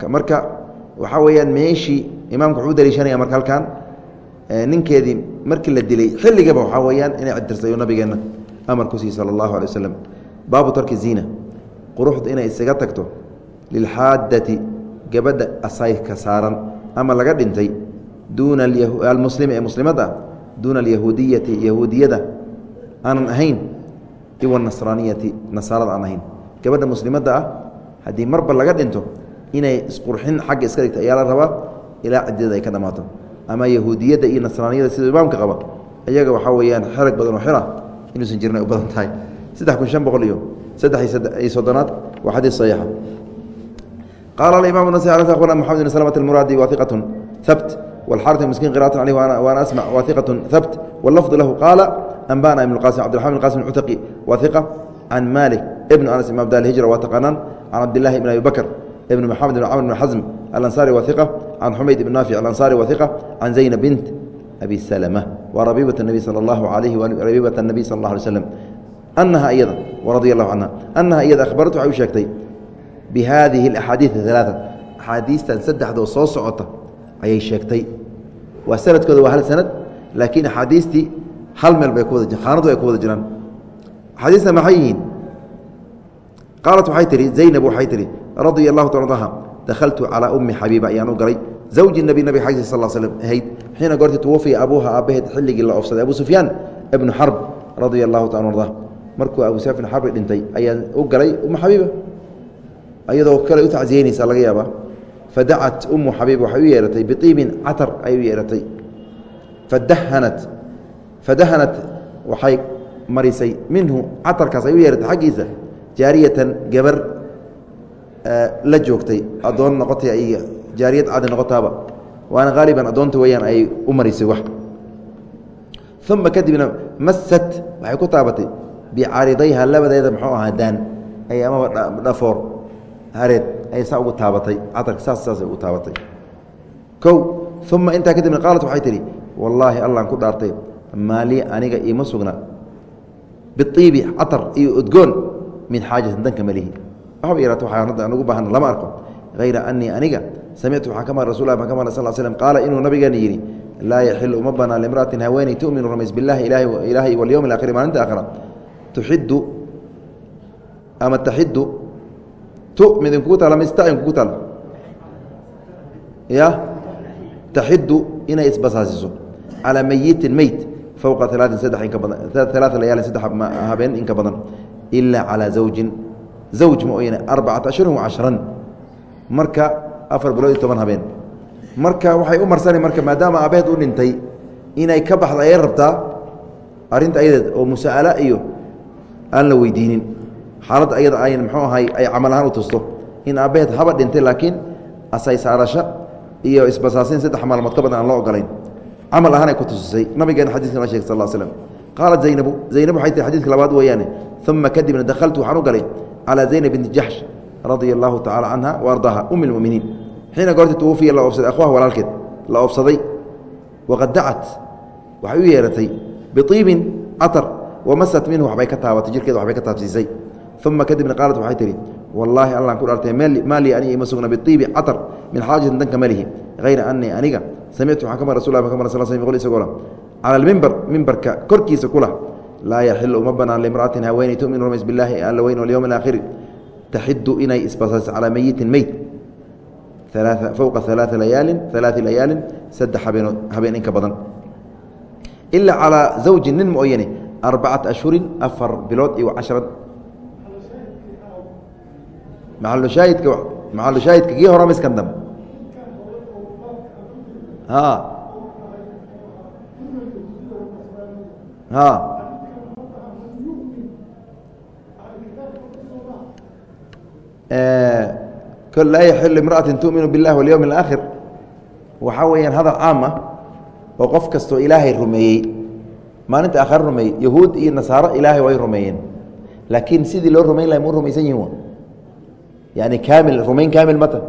S1: Marka waxaa weeyaan meeshii imaamka wuxuu daliishanaya marka halkan ninkeedii markii la dilay xilligaba waxaa weeyaan inay cidirsayo nabigeenna amar ku siiy sala allahu alay waslem baabu tarki ziina quruxda inay isaga tagto lilxaadati gabadha asaydka saaran ama laga dhintay duuna almuslimi ee muslimadda duuna alyahuudiyati yahuudiyada aanan ahayn iwa nasraaniyati nasaarada aan ahayn. Gabadha muslimadda ah haddii marba laga dhinto inay isqurxin xagga iska dhigto ayaa la rabaa ilaa ciddada ay ka dhammaato. Ama yahuudiyadda iyo nasraaniyada siduu imaamka qaba iyaga waxaa weeyaan xerag badan oo xira inuusan jirin ay u badan tahay. Saddex kun shan boqol iyo saddex iyo soddonaad waa xadiis saxiixa qaala alimam nas akhbarna moxamed bn slmt almuraadi wahiqat habt wاlxarit miskiin qira'at calيh waana asmc wahiqaة habt wاlafظ lahu qaala anbana ibn qasim cbdiraحman bn qasim cutaqi wahiqa can malik ibn anas imam da hijra waa taqaanaan can cabdilahi ibn abi bakr ibn maxamed ibn camr bn xasm alanصari wahiqa can xumayd ibn naafic alanصari wahiqa can zayna bint abi slmة wa rabiibaة الnabi salى اllahu alayhi rabiibaة الnabiy sal اlah alay slam anaha iyada radia allahu canha anaha iyada akhbaratu waxay u sheegtay bihadihi اaxaadiiث ثalaaثa axaadiistan saddexdoo soo socota ayay sheegtay waa sanadkooda waa hal sanad laakiin axaadiistii hal meel bay ku wada khaanadu ay ku wada jiraan axaadiisna maxay yihiin qaalat waxay tihi zaynab waxay tihi radia allahu ta anha dakhaltu calaa ummi xabiiba ayaan u galay zawji nebi nabig xagsi sal slm ahayd xiina goortii tuwafiya abuuha aabbaheed xilligii la ofsaday abu sufyaan ibnu xarb radia allahu ta arda markuu abu sufyaan ibn xarbi dhintay ayaan u galay umma xabiiba ayadoo kale u tacsiyeynaysa laga yaabaa. Fadacat umu xabiib waxay u yeehatay biiibin catar ay u yeehatay fadahanat fadahanat waxay marisay minhu catarkaas ay u yeehatay xaggiisa jaariyatan gabar la joogtay. Adoon noqotay ay jaariyad cadi noqotaaba. Waana haaliban addoonta weyaan ay u marisay wax. Uma kadibna masat waxay ku taabatay bicaaridayha labadeeda muxuu ahaa daan ay amaba dhafoor hareed ayay saa ugu taabatay catarka saas saasay ugu taabatay. Kow uma intaa kadibna qaalat waxay tihi wallaahi allaan ku dhaartay maalii aniga iima sugna. Biibi catar iyo udgoon min xaajatin danka malihi waxba yaraata waxaan hadda aan ugu baahana lama arko. Hayra anii aniga samictu waxaan ka maqlay rasul lah baan ka maqlay sal slm qaala inuu nabigeena yidhi laa yaxilu uma banaa limra'atin haweeney tu'minu rumays billahi ilaahay walyowmi alaakhiri maalinta aakhira. Tuxidu ama taxidu tu midin kugu taala mistain kugu taala ya taxidu inay isbasaasiso calaa meyitin meyd fowqa alaain saddex inka badan alaaa layaalin saddex habeen inka badan ilaa calaa zawjin zawj ma oyne arbacata ashhurin wacashran marka afar bilood iyo toban habeen marka waxay u marsani marka maadaama abeed u dhintay inay ka baxda ayay rabtaa arrinta ayadeed oo musaa'ala iyo aan la weydiinin xaaladda ayada ay mxuu ahay ay camal ahaan u tusto. In aabbaheed haba dhintay laakiin asay saarasho iyo isbasaasin saddex maalmood ka badan aan loo ogolayn. Camal ahaan ay ku tusisay. Nabigeena xadiiska noo shegay sal l slm qaalat zaynabu zaynab waxay tihi xadidka labaad weeyaane uma kadibna dakhaltu waxaan u galay calaa zaynab binti jaxsh radia allahu tacala canha wa ardaaha ummi lmuminiin xiina goortii tuwafiya la oobsaday akhwaha walaalkeed la oobsaday waqad dacat waxay u yeehatay biiibin catar wamasat minhu waxbay ka taabatay jirkeeda waxbay ka taabsiisay uma kadibna qaalat waxay tihi wallaahi allaan ku dhaartay maa aniga ima sugna biibi catar min xaajatin danka malihi hayra anii aniga samictu waxaan ka rasul ka mar sal sl qol isagoo la cala almimbar mimbarka korkiisa ku lah laa yaxilu uma banaan limra'atin haweeney tu'minu rumays billaahi alla weyn walyowmi alaakhiri taxidu inay isbasayso calaa meyitin meyd fowqa alaaa layaalin saddex habeen inka badan ilaa calaa zawjin nin mooyane arbacata ashhurin afar bilood iyo cashrad maalushaahidka maxalushaahidka kii hore miskan dambe a a laa yaxilu imra'atin tu'minu biاllahi walyowmi اlaakhir waxaa weeyaan hadal caam ah oo qof kastoo ilaahay rumeeyey maalinta aakhare rumeeyey yahuud iyo nasaaro ilaahay way rumeeyeen laakiin sidii loo rumayn lahay mu rumaysan yihiin yani kaamil rumayn kaamil mata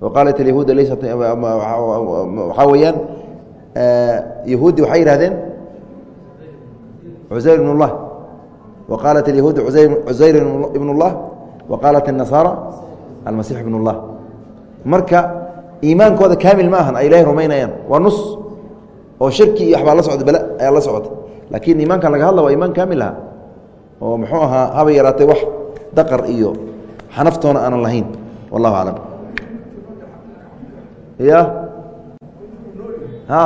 S1: qaalat yahuud laysat waxaa weeyaan yahuudi waxay yihahdeen cusayr ibn اllah wa qaalat اyahuud cusayr ibn اllah wa qaalat الnasaara almasix ibn اllah marka iimaankooda kaamil ma ahan ay ilahay rumaynayaan waa nus oo shirki iyo waxbaa la socda bale ayaa la socota laakiin iimaankan laga hadla waa iimaan kaamil aha oo muxuu ahaa haba yaraatay wax daqar iyo xanaftoona aanan lahayn wallahu aclam ya a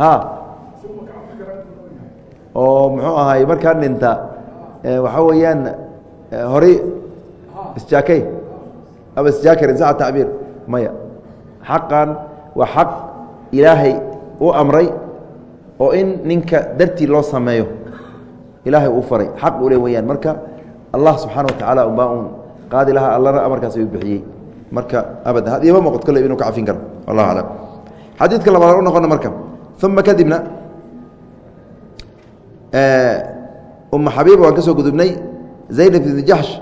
S1: ha oo muxuu ahaay markaa dhinta waxaa weeyaan horay isjaakey ama isjaakar insaxa tacbiir maya xaqan waa xaq ilaahay u amray oo in ninka dartii loo sameeyo ilaahay uu faray. Xaq uu le weyaan marka allah subxaana wa tacaala unbaa un qaadi lahaa allana amarkaas ayuu bixiyey. Marka abad hadima muuqad kolley inuu ka cafin karo. Wallahu aclam. Xadiidka labaad u noqona marka. Uma kadibna uma xabiiba waan ka soo gudubnay zaynab bn jaxsh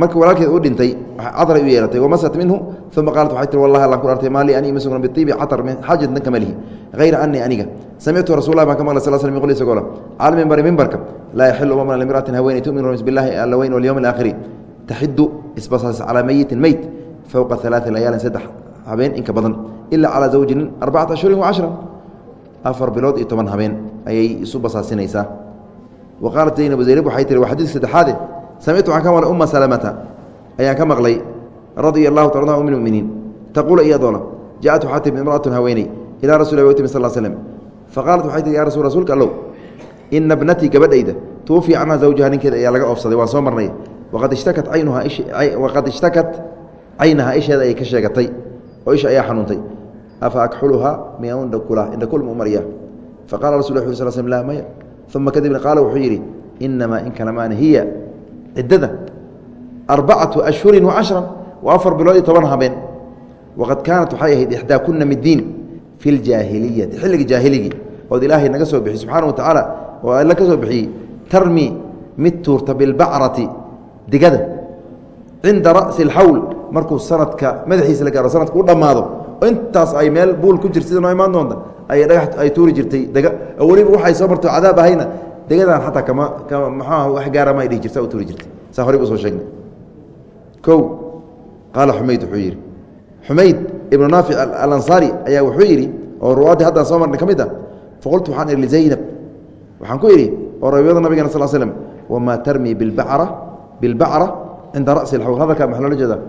S1: marka walaalkeed u dhintay cadray u yeelatay wamasat minhu? Uma qaalat waxay tii wallahi allan ku artay maa lii ani ima sugna biibi catar xaajat dan kama lihi hayra anii aniga. Samictu rasul baan ka maqlay sal sl ql isagoo cala mimbari mimbarka laa yaxilu uma mana limra'atin haweeney tuminu billahi alla weyn walyowm alaakhiri taxidu isbasaas calaa meyitin meyt fowqa alaai layaalin saddex habeen inka badan ilaa calaa zawjinin arbacata ashhurin wacashra afar bilood iyo toban habeen ayay isu basaasinaysaa. Wa qaalat zaynab zaynab waxay tihi waa xadiidka saddexaade samictu waxaan ka maqlay uma salamata ayaan ka maqlay radia allahu ta um muminiin taquula iyadoola jaءat waxaa imra'atun haweeney ilaa rasul wa timi sal slm faqaalat waxay tihi ya rasul rasuulka allow ina bnatii gabadhayda tuwufiya canha zawjaha ninkeeda ayaa laga oofsaday waan soo marnay waqad ishtakat aynuhaa waqad ishtakat caynahaa isheeda ayay ka sheegatay oo isha ayaa xanuuntay afa akxuluhaa miya indhakula indhakul mu mariya faqala rasul ll sl sl la maya uma kadibna qaala wuxuu yidhi inamaa in kalamaana hiya ciddada arbacatu ashhurin wacashra waa afar bilood iyo toban habeen. Waqad kaanat waxay ahayd ixdaa middiin fi ljaahiliyati xilligii jaahiligii ood ilaahay naga soo bixiyey subxaana wa tacaala oo alla ka soo bixiyey tarmi mid tuurta bilbacrati digada cinda ra'si alxawl markuu sanadka madaxiisa la gaaro sanadka u dhammaado intaas ay meel buul ku jir sida noo imaan doonta ay dhagax ay tuuri jirtay dega oo weliba waxay soo marto cadaab ahayna degadan xataa kama maxaa wax gaara ma dhihi jirta u tuuri jirtay saa horey soo sheegnay. Kow qaala xumayd wuxuu yidhi xumayd ibnu naafic alansaari ayaa wuxuu yidhi oo ruwaaddii haddaan soo marnay ka mid ah faqultu waxaan ihi lizaynab waxaan ku idhi oo rabiada nabigana sal slm wamaa tarmii bilbacra cinda ra'si alxawl hadalkaa maxaa loola jeedaa.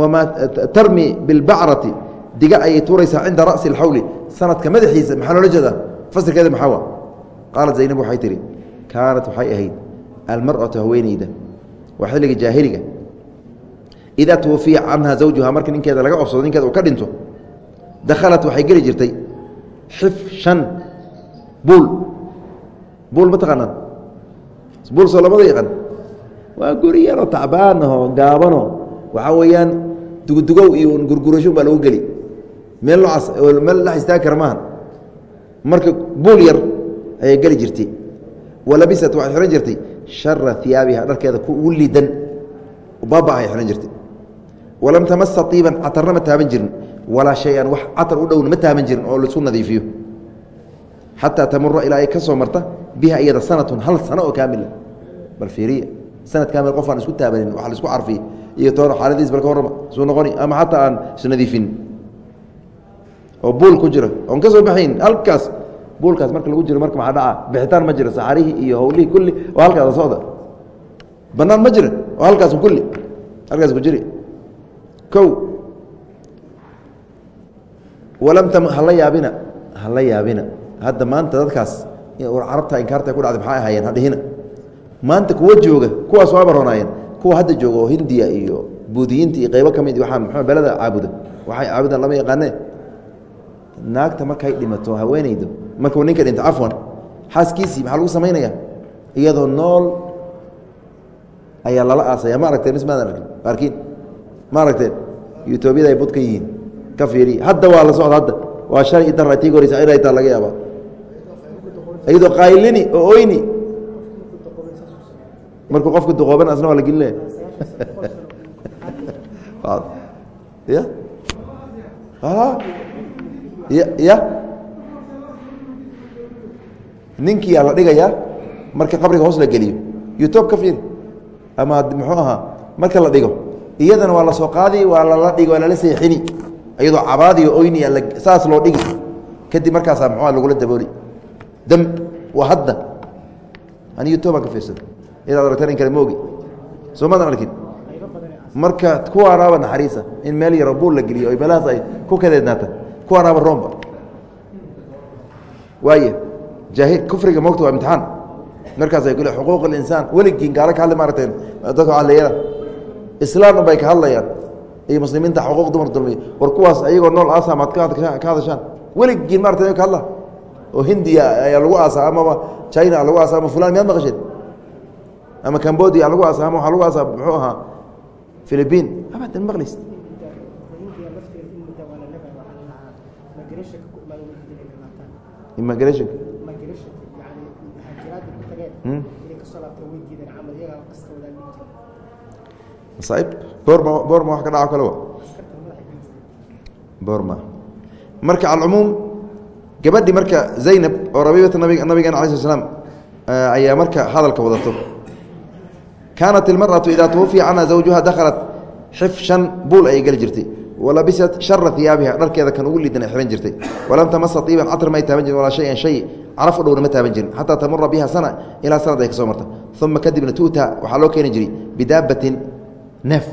S1: Wamaa tarmi bilbacrati diga ayay tuuraysaa cinda ra'si alxawli sanadka madaxiisa maxaa loola jeedaa. Fasirkeeda maxaa wa qaalat zaynab waxay tihi kaanat waxay ahayd almar'atu haweeneyda waa xilliga jaahiliga idaa twufiya canha zawjuha marka ninkeeda laga ofsado ninkeeda uu ka dhinto dakhalat waxay geli jirtay xifshan buul buul ma taqaanaan buul soo lamada yaqaan waa guri yaroo tacbaanahoo gaabano waxaa weeyaan dugudugow iyo gurgurasho baa lagu geli meel meel dhex istaagi kara maaha marka buul yar ayay geli jirtay. Walabisat waxay xihan jirtay. Shara iyaabiha dharkeeda ugu lidan baaba ay xihan jirtay. Walam tamasa iiban catarna ma taaban jirin. Walaa shay-an wax catar u dhowna ma taaban jirin oo la isku nadiifiyo. Xataa tamura ilaa ay ka marta biha iyada sanatun hal sano oo kaamila bal fiiriya sanad kaamil qof aan isku taabanin waa la isku carfiy iyo toor xaaladiis bal ka warrama suu noqoni ama xataa aan isnadiifin oo buul ku jiro oon ka soo baxayn halkaas buulkaas marka lagu jiro marka maxaa dhaca? Bixitaan ma jiro saxarihii iyo hawlihii kulli. Oo halkaasa socda. Banaan ma jira oo halkaas kulli. Halkaas ku jiri. Kow. Walam tam hala yaabina hala yaabina. Hadda maanta dadkaas carabta inkaarta ku dhacday maxay ahaayeen? Hadhihina maanta kuwa jooga kuwaas waa baroonaayeen kuwa hadda jooga oo hindiya iyo buudiyiinta iyo qaybo ka mid waxaa mxuu beleda caabuda. Waxay caabudaan lama yaqaanee naagta markay dhimato haweeneydu markuu ninka dhinto cafwan xaaskiisii maxaa lagu samaynaya iyadoo nool ayaa lala aasaya. Ma aragteen mis maad arkin? Ma aragteen? Yutoobiyada ay bud ka yihiin. Ka fiiriya hadda waa la socda hadda. Waa shalay idan tii goreysa inaytaa laga yaaba iyadoo qaylini oo oyni. Markuu qofku duqooban asna waa la gelinaya ya ya ninkiyaa la dhigayaa marka qabriga hoos la geliyo. Youtube ka fiiri ama muxuu ahaa marka la dhigo. Iyadana waa la soo qaadi waa lala dhig waa lala seexini. Iyadoo cabaadiyo oyni saas loo dhigi. Kadib markaasaa muxua lagula dabooli. Dam waa hadda. Ani youtubaan ka fiirsada inaad aragtan in kale moogi. Soo madan arkin. Marka kuwaanaaba naxariisa. In meel yaroo buul la geliyo oy meelahaas ay ku kadeednaata kuwaanaaba roomba waay jaahil kufriga moogta waa imtixaan. Markaasay kule xuquuq اlinsaan weligiin gaalo ka hadli maaragteen dadka hadlayada islaam un bay ka hadlayaan iyo muslimiinta xuquuq dumar dulmiya war kuwaas ayagoo nool aasa maad ka hadashaan. Weligiin maarata ka hadla. Oo hindiya ayaa lagu aasaa amaba china lagu aasa ama fulan miyaad maqasheed ama cambodia lagu aasa ama waaa lagu aasa muxuu ahaa philibiin abadan maqlis immigration. Masaaib? Borma borma wax ka dhaco kale wa? Borma marka alcumuum gabadhi marka zaynab oo rabiibata nabig nabigeena ala sl slam ayaa marka hadalka wadato. Kaanat ilmarأaةu idaa twufiya canha zawjuha dakhalat xifshan buul ayay geli jirtay walabisat shara iyaabiha dharkeeda kan ugu liidan xihan jirtay. Walam tamasa iiban catar may taaban jirin walaa shayan shay caraf u dhowna ma taaban jirin xataa tamura biha sana ilaa sanad ay ka marta. Uma kadibna tu'ta waxaa loo keeni jiray bidaabatin neef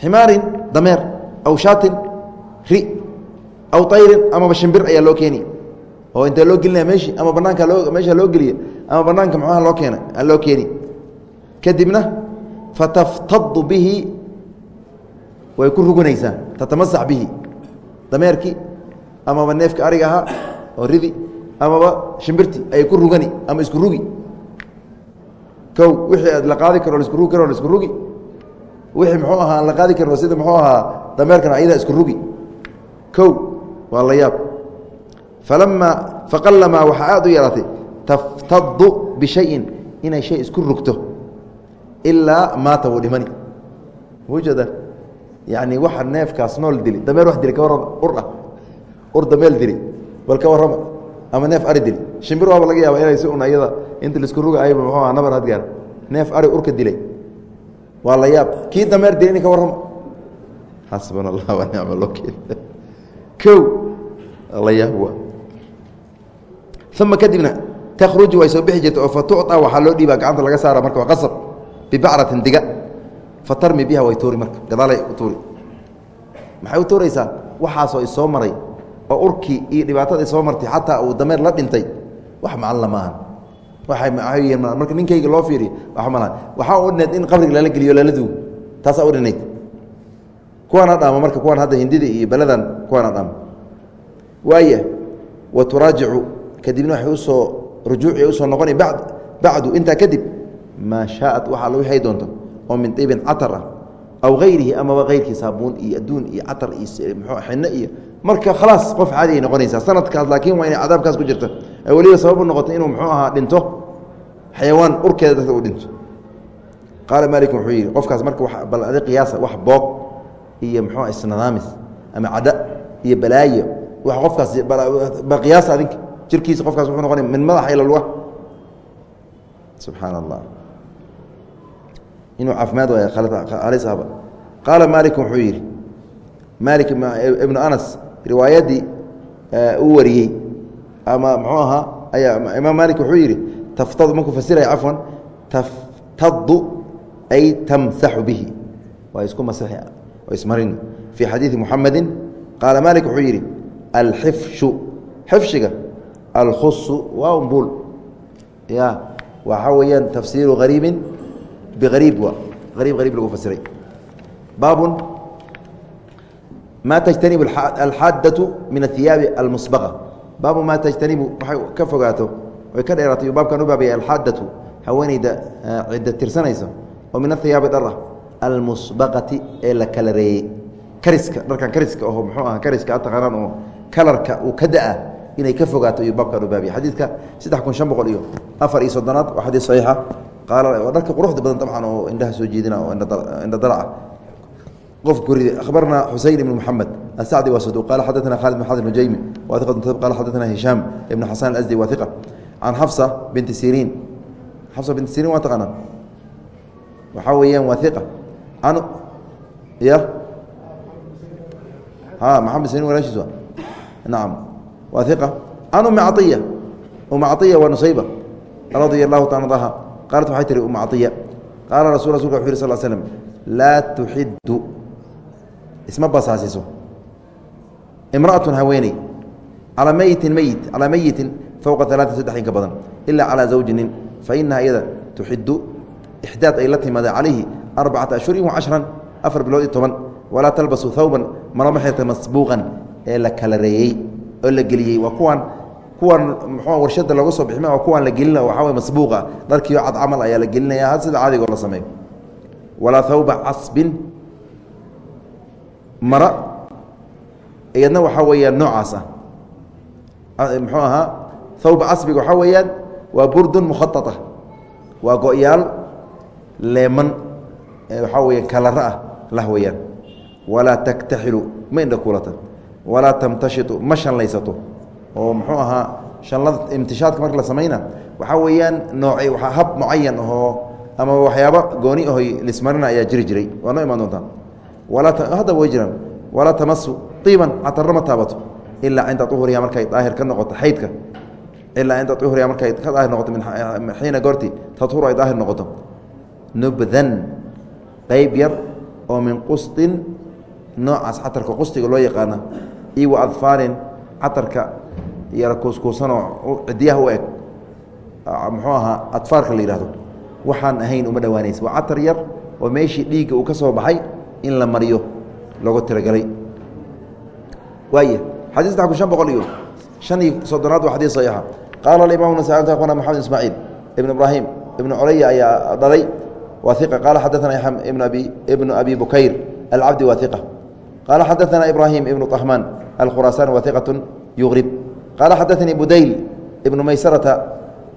S1: ximaarin dameer aw shaatin ri aw ayrin amaba shimbir ayaa loo keeni. Oo intee loo gelinaya meeshi ama banaanka meesha loo geliya ama banaanka muxuaha loo keena loo keeni. Kadibna fataftadu bihi way ku rugunaysaa tatamasax bihi dameerkii amaba neefka ariga ahaa oo ridi amaba shimbirti ayay ku rugani ama isku rugi. Kow wixii la qaadi karo la isku rugi karo la isku rugi. Wixii muxuu ahaa aan la qaadi karno sida muxuu ahaa dameerkan ayada isku rugi. Kow waa la yaab. Falamaa faqalamaa waxaa aad u yeelatay taftadu bishayin inay shay isku rugto ilaa maata wuu dhimani. Ujeeda yani waxa neefkaas nool dili. Dameer wax dili ka warrama ur ah. Ur dameel dili. Bal ka warrama ama neef ari dili. Shimbir waaba laga yaaba inay si un ayada inta la isku ruga ayba muxuu aha nabar hadgaar neef ari urka dilay. Waa la yaab. Kii dameer dili in ka warrama xasbana allah wa nicma lwakiil kow la yaab waa. Uma kadibna takhruju way soo bixi jirta oo fa tucطa waxaa loo dhiibaa gacanta laga saara marka waa qasab. Bibacratin diga fatarmi biha way tuuri marka gadaalay tuuri. Maxay u tuuraysaa? Waxaasoo isoo maray oo urkii iyo dhibaatada isoo martay xataa uu dameer la dhintay. Wax macalla maahan. Waay maay marka ninkayga loo fiiriyo wa malaha waxaa u dhinayd in qabriga lala geliyo lala duugo taasaa u dhinayd. Kuwaana dhaamo marka kuwaan hadda hindida iyo beladan kuwaana dhaamo. Waaya wa turaajicu kadibna waxay u soo rujuuci u soo noqona bacdu intaa kadib maa shaaءat waxa alla waxay doonto oo min ibin catar ah aw hayrihi amaba hayrkii saabuun iyo adduun iyo catar iyo mxu xinno iyo marka khalaas qof caadi ay noqonaysaa sanadkaas laakiin waa inay cadaabkaas ku jirta ee weliba sabab u noqotay inuu muxuu ahaa dhinto xayawaan urkeeda dadka u dhinto. Qaala maalik wuxuu yidhi qofkaas marka bal adi qiyaasa wax boog iyo muxuu isnadaamis ama cadha iyo balaayo wa qofkaas bal qiyaasa adinka jirkiisa qofkaas wuxuu noqonaya min madaxa ila luga subxaan allah inuu caafimaad waay alisaba qaala maalik wuxuu yidhi maalik ibnu anas riwaayaddii uu wariyey. Ama muxuu ahaa ayaa imaam maalik wuxuu yidhi taftadu markuu fasiraya cafwan taftadu ay tamsaxu bihi. Waa isku masixi waa ismarin. Fii xadiidi muxamedi qaala maalik wuxuu yidhi alxifshu xifshiga alkhusu waa umbuul ya waxaa weeyaan tafsiiru hariibin biariib wa ariib ariib lagu fasiray baabun ma tajtanibu alxaadatu min athiyaabi almusbaqa baabu maa tajtanibu waxay ka fogaato way ka dheeraatay uu baabkan u baabaya alxaadatu haweeneyda cidda tirsanaysa oo min athiyaabi dhar ah almusbaqati ee la kalareeyey kariska dharkan kariska oo muxuu aha kariska ataqaanaan oo kalarka uu ka da'a inay ka fogaato iyuu baabkan u baabaya xadiidka saddex kun shan boqol iyo afar iyo soddonaad waa xadiis saxiixa waa dharka quruxda badan dabcan oo indhaha soo jeedina oo indha dalaca qof gurida akhbarna xuseyn ibn moxamed asacdi waa saduq qala xadaثna khalid bn xasan nujaymi wa iq qala xadaثna hishaam ibn xasan alasdi wa iqa can xafsa binti siriin xafsa binti siriin waa taqaanaa waxaa weeyaan waa an ya ha maxamed siriin walaashiis wa nacam waa iqa umi caiya uma caiya waa nusayba radia allahu taala anha qaalat waxay tihi uma caiya qaala rasu rasulka wuxu yih sal slm laa tuxidu isma basaasiso. Imra'atun haweeney. Calaa meyitin meyit calaa meyitin fowqa alaatin saddex in ka badan ilaa calaa zawji nin. Fa inaha iyada tuxidu ixdaad ay la timaada calayhi arbacata ashhurin wacashran afar bilood iyo toban. Walaa talbasu thawban marama xirta masbuuqan ee la kala reeyey oo la geliyey waa kuwaan kuwan mxua warshada looga soo bixima waa kuwaan la gelina waxaa masbuuqa. Dharkiio cad camal ayaa la gelinaya sida caadigo la sameeyo. Walaa thawba casbin mara. Iyadna waxaa weeyaan noocaas ah. Muxuu ahaa thawba casbiga waxaa weeyaan waa burdun mukhaطaطa waa go-yaal leeman waxaa weya kalaro ah lah weeyaan. Walaa taktaxilu ma indha kuulata walaa tamtashitu ma shanlaysato oo muxuu ahaa shanlada imtishaadka marka la samayna waxaa weeyaan nooc hab mucayan ahoo ama waxyaaba gooni ahoy lismarina ayaa jiri jiray. Waa noo imaan doontaa haddaba way jiraan. Walaa tamasu iiban catarro ma taabato ilaa cinda uhuriha markay daahir ka noqoto xaydka ilaa cinda uhuriha markay ka daahir noqoto min xiina goorti tadhuru ay daahir noqoto. Nubdan qayb yar oo min qustin noocaas catarka qustiga loo yaqaana iyo wa adfaarin catarka yara kuuskuusanoo cidiyaha u eg muxuu ahaa adfaarka la yihahdo waxaan ahayn uma dhowaanaysa waa catar yar oo meeshii dhiigga uu ka soo baxay in la mariyo loogu tiragelay waay xadii saddex shan boqol iyo shan iyo soddonaad waa xadii saxiixa. Qaala alimam nasai akuna maxamed ismaaciil ibn ibraahim ibnu culaya ayaa dhalay waa iqa qaala xadaana ibn abi ibnu abi bukayr alcabdi waa iqa qaala xadaana ibraahim ibnu طahmaan alkhuraasani waa iqatu yugrib qaala xadaanii budayl ibnu maysarata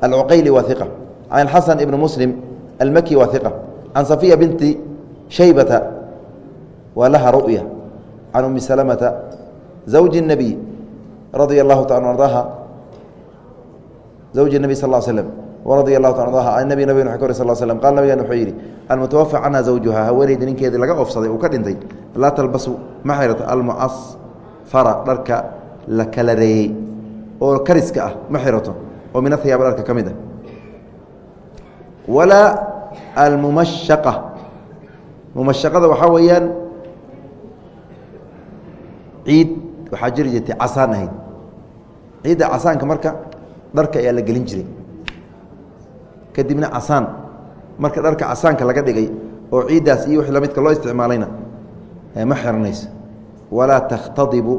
S1: alcuqayli waa iqa can xasan ibni muslim almaki waa iqa can safiya binti shaybata waa laha ru'ya can umi salamata zawji الnabiy radia allahu taala ardaha zawji الnabiy sal slm radia allahu ta ardaha an nabi nabig wa ka sal slm qala nabigan wuxuu yidhi almutawafa canha zawjuha haweeneyda ninkeedii laga oofsaday uu ka dhintay laa talbasu ma xirata almucasfara dharka la kala reeyey oo kariska ah ma xirato oo min ahiyaaba dharka ka mid ah. Walaa almumashaqa mumashaqada waxaa weeyaan ciid waxaa jiri jirtay casaan ahayd. Ciidda casaanka marka dharka ayaa la gelin jiray. Kadibna casaan. Marka dharka casaanka laga dhigay oo ciiddaas iyo wixii lamidka loo isticmaalayna ma xiranayso. Walaa takhtadibu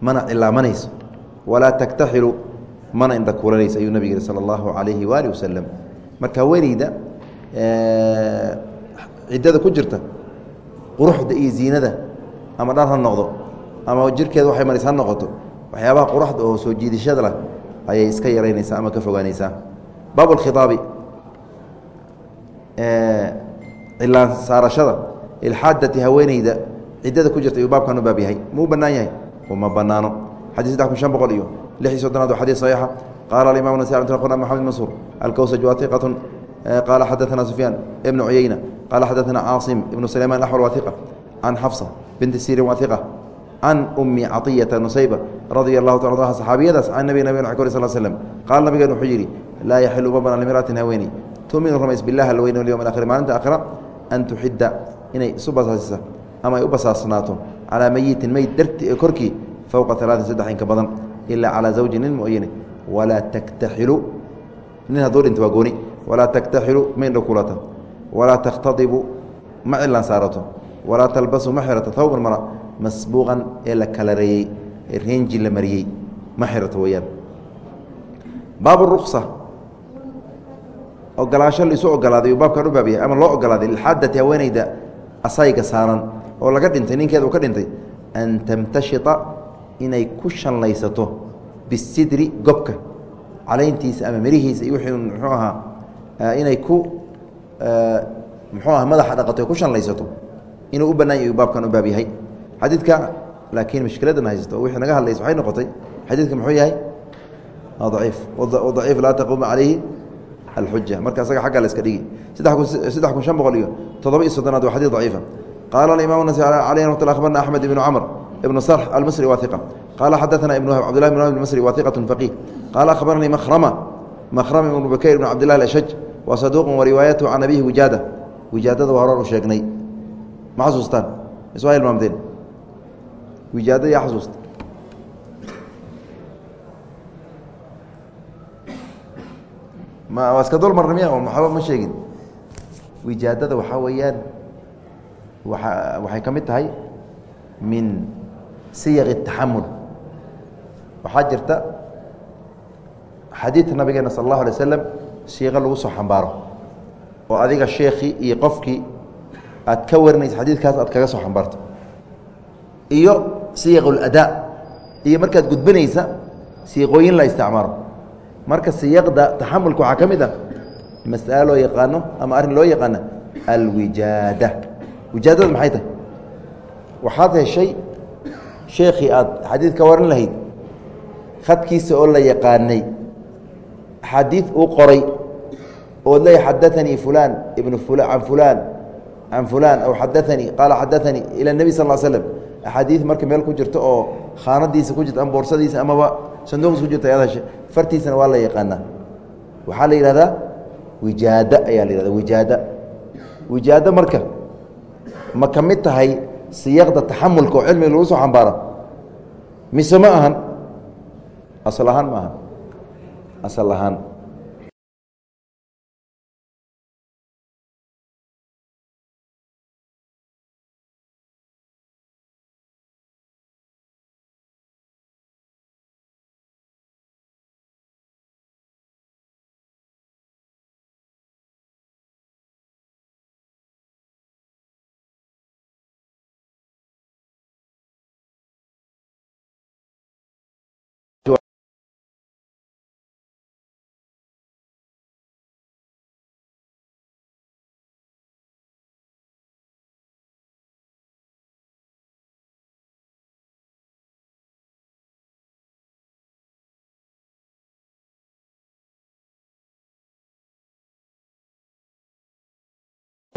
S1: mana cilaamanayso walaa taktaxilu mana indhakuulanayso ayuu nabig sala allahu calayhi waali wasalam marka haweeneyda ciddada ku jirta quruxda iyo ziinada ama dhar ha noqdo ama jirkeeda waxay maris ha noqoto waxyaabaha quruxda oo soo jiidashada lah ayay iska yaraynaysaa ama ka fogaanaysaa. Baab اlkhidaabi cilaan saarashada ilxaadati haweeneyda ciddada ku jirta ayuu baabkan u baab yahay. Muu bannaan yahay? Uma bannaano xadii saddex kun shan boqol iyo lix iyo soddonaad waa xadiis saxiixa qaala alimam nasa qna maxamed mansuur alkowsaj waa iqatun qaala xadaثana sufyaan ibnu cuyeyna qaala xadaثana caasim ibnu sulayman axwal waa iqa can xafsa binti sirin waa iqa can umi caطiyata nusayba radia allahu ta anha saxaabiyadaas can nabi nabig ka sal slm qaala nabigeen wuxuu yidhi laa yaxilu uma banaan limraatin haweeney tuminu rumays bilah alweyn walyowm alaakhir maalinta aakhira an tuxidda inay isu basaasisa ama ay u basaasnaato calaa meyitin meyd darti korkii fowqa alaatin saddex in badan ilaa calaa zawji nin mooyane walaa taktaxilu nin hadduu dhinta waa gooni walaa taktaxilu ma indha kulata walaa takhtadibu ma cilaan saarato walaa talbasu ma xirato thawban mara masbuuqan ee la kala reeyey ee reenji la mariyey ma xirato weyaan baab ruqsa ogolaasho laisu ogolaaday uu baabkan u baab ama loo ogolaaday lilxaadati haweeneyda asayga saaran oo laga dhintay ninkeeda uu ka dhintay an tamtashita inay ku shallaysato bisidri gobka calayntiisa ama mirihiisa iyo wixii muxuu ahaa inay ku muxuu aha madaxa dhaqato ku shallaysato inuu u bannaan yahy uu baabkan u baab yahay. Xadiidka laakiin mushkiladan haysato wixii naga hadlaysa waxay noqotay xadiidka muxuu yahay aciif daciif laa taquuma calayhi alxuja marka asaga agga la iska dhigi. Saddex kun shan boqol iyo toddoba iyo soddonaad waa xadii daciifa. Qaala aimam nas aleyh بن صرح المصري واثقة قال حدثنا ابن وهب عبد الله بن وهب المصري واثقة فقيه قال أخبرني مخرمة مخرمة بن بكير بن عبد الله الأشج وصدوق وروايته عن أبيه وجادة وجادة وهرار شيقني ما حسوستان إسوائي المامدين وجادة يا حسوست ما iska dul marnamiya waxba ma sheegin wijaadada waxaa weeyaan waxay ka mid siyaq الtaxamul waxaa jirta xadiidka nabigeena sal اllahu alay waslam siiqo lagu soo xambaaro oo adiga sheekii iyo qofkii aad ka warinaysa xadiidkaas aad kaga soo xambaarto iyo siyaq اladaa iyo markaad gudbinaysa siiqooyin la isticmaalo marka siyaqda taxamulka waxaa ka mid ah mas'alo loo yaqaano ama arrin loo yaqaano alwijaada wijaadada maxay tahay waxaad heshay sheekhii aad xadiid ka waran lahayd khadkiisa oo la yaqaanay xadiid uu qoray ood leeya xadaanii fulaan ibnu can fulaan can fulaan aw xadaanii qaala xadaanii ila nebi sal l slm axaadiid marka meel ku jirto oo khaanadiisa ku jirta ama boorsadiisa amaba sanduuqdiisa ku jirta ayaad heshay fartiisana waa la yaqaanaa. Waxaa la yidhahdaa wijaada ayaa la yihahda wijaada. Wijaado marka ma ka mid tahay siyaqda taxamulka oo cilmiga lagu soo xambaaro. Mise ma ahan? Asal ahaan ma ahan. Asal ahaan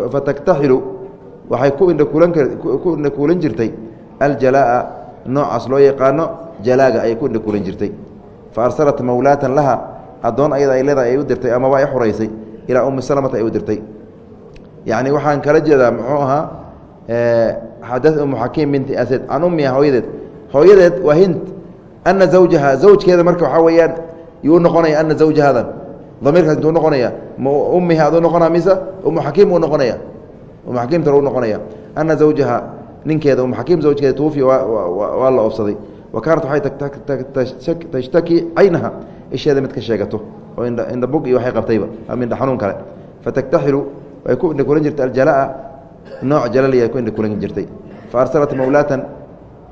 S1: fataktaxilu waxay ku indhakuulan ku indhakuulan jirtay aljalaa'a noocaas loo yaqaano jalaaga ayay ku indhakuulan jirtay. Fa arsalat mawlaatan laha addoon ayada ay leedahay ay u dirtay amaba ay xoraysay ilaa ummi salamata ay u dirtay. Yacni waxaan kala jeedaa muxuu ahaa xada umu xakiim binti asad can ummiha hooyadeed. Hooyadeed waa hind ana zawjaha zawjkeeda marka waxaa weeyaan yuu noqonaya ana zawjahadan damiirkaas intuu noqonaya ma ummiha aduu noqonaa mise umu xakiim uu noqonaya umu xakiimta u noqonaya ana zawjaha ninkeeda umu xakiim zawjkeeda tuufiya waa la oofsaday wa kaanat waxay tashtaki caynaha isheeda mid ka sheegato oo indha bug iyo waxay qabtayba ama indha xanuun kale fataktaxilu way ku indha kulan jirtay aljalaa. Nooc jalaliya ku indha kulan jirtay. Fa arsalat mawlaatan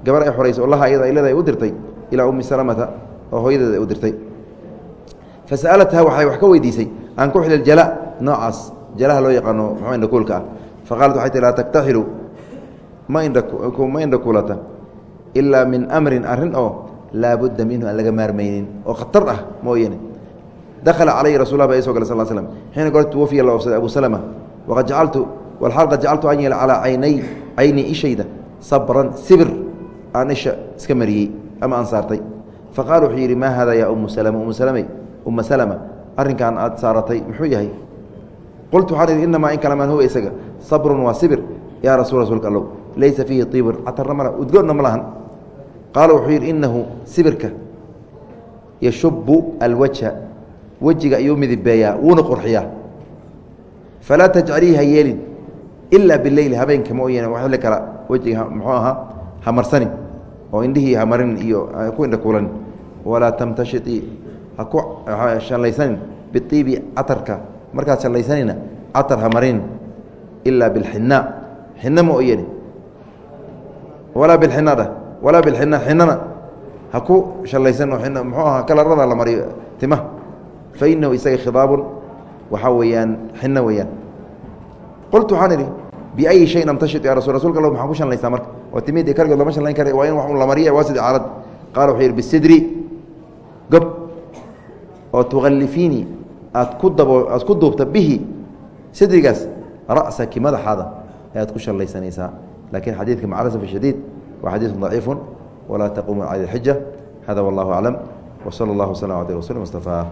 S1: gabar ay xoraysa oo laha iyada ay leedahay u dirtay. Ilaa ummi salamata oo hooyadeeda u dirtay fasa'alatha waxay wax ka weydiisay can kuxli jala noocaas jalaha loo yaqaano muxuu indhakuulka ah faqaalat waxay tii laa taktaxilu ma indhakuulata ilaa min amrin arrin oo laa budda minhu aan laga maarmaynin oo khatar ah mooyane dakhala calayhi rasul lah ba so gala sal slm xiina goorta tuwafiya la oofsaday abu salama waqad jacaltu walxaal qad jacaltu an yeela calaa caynay caynii ishayda sabran sibir aan isha iska mariyey ama aan saartay faqala wuxuu yidhi maa hada yaa umu salama umu salamey uma salama arrinkan aad saaratay muxuu yahay? Qultu waxaan idhi inamaa in kalamaan huwa isaga sabrun waa sibir. Yaa rasul rasuulka allow laysa fiihi tiibun catarna mala udgoonna ma lahan. Qaala wuxuu yidhi inahu sibirka yashubu alwajha wejiga ayuu midibeeyaa wuuna qurxiyaa. Falaa tajcalii yeelin ilaa bileyli habeenka mooyane wa xilli kala wejiga muxuu ahaa ha marsanin oo indhihii ha marinin iyo ku indha kuulanin. Walaa tamtashitii ha ku shallaysanin biibi catarka markaad shallaysanina catar ha marin ilaa bilxinaa xina ma oyeni walaa bilxina dhah walaa bilxina xinana ha ku shallaysan oo in muxuu ahaa kalarada la mariyo timaha fa inahu isaga khidaabun. Waxaa weeyaan xino weeyaan. Qultu waxaan idhi biayi shayin amtashit ya rasul rasulka alla maxaan ku shallaysaa marka? Oo timid kargood lama shallayn kara waa in wax la mariya waa sidi caalad. Qaala wuxuu yidhi bisidri gob oo tukallifiini aad ku aad ku duubta bihi sidrigaas ra'saki madaxaada ayaad ku shallaysanaysaa laakiin xadiidka maca lasaf shadiid waa xadiidun daciifun walaa taquumu cala alxija hada wallahu aclam wsala allah wslam abdi rasul mustafaa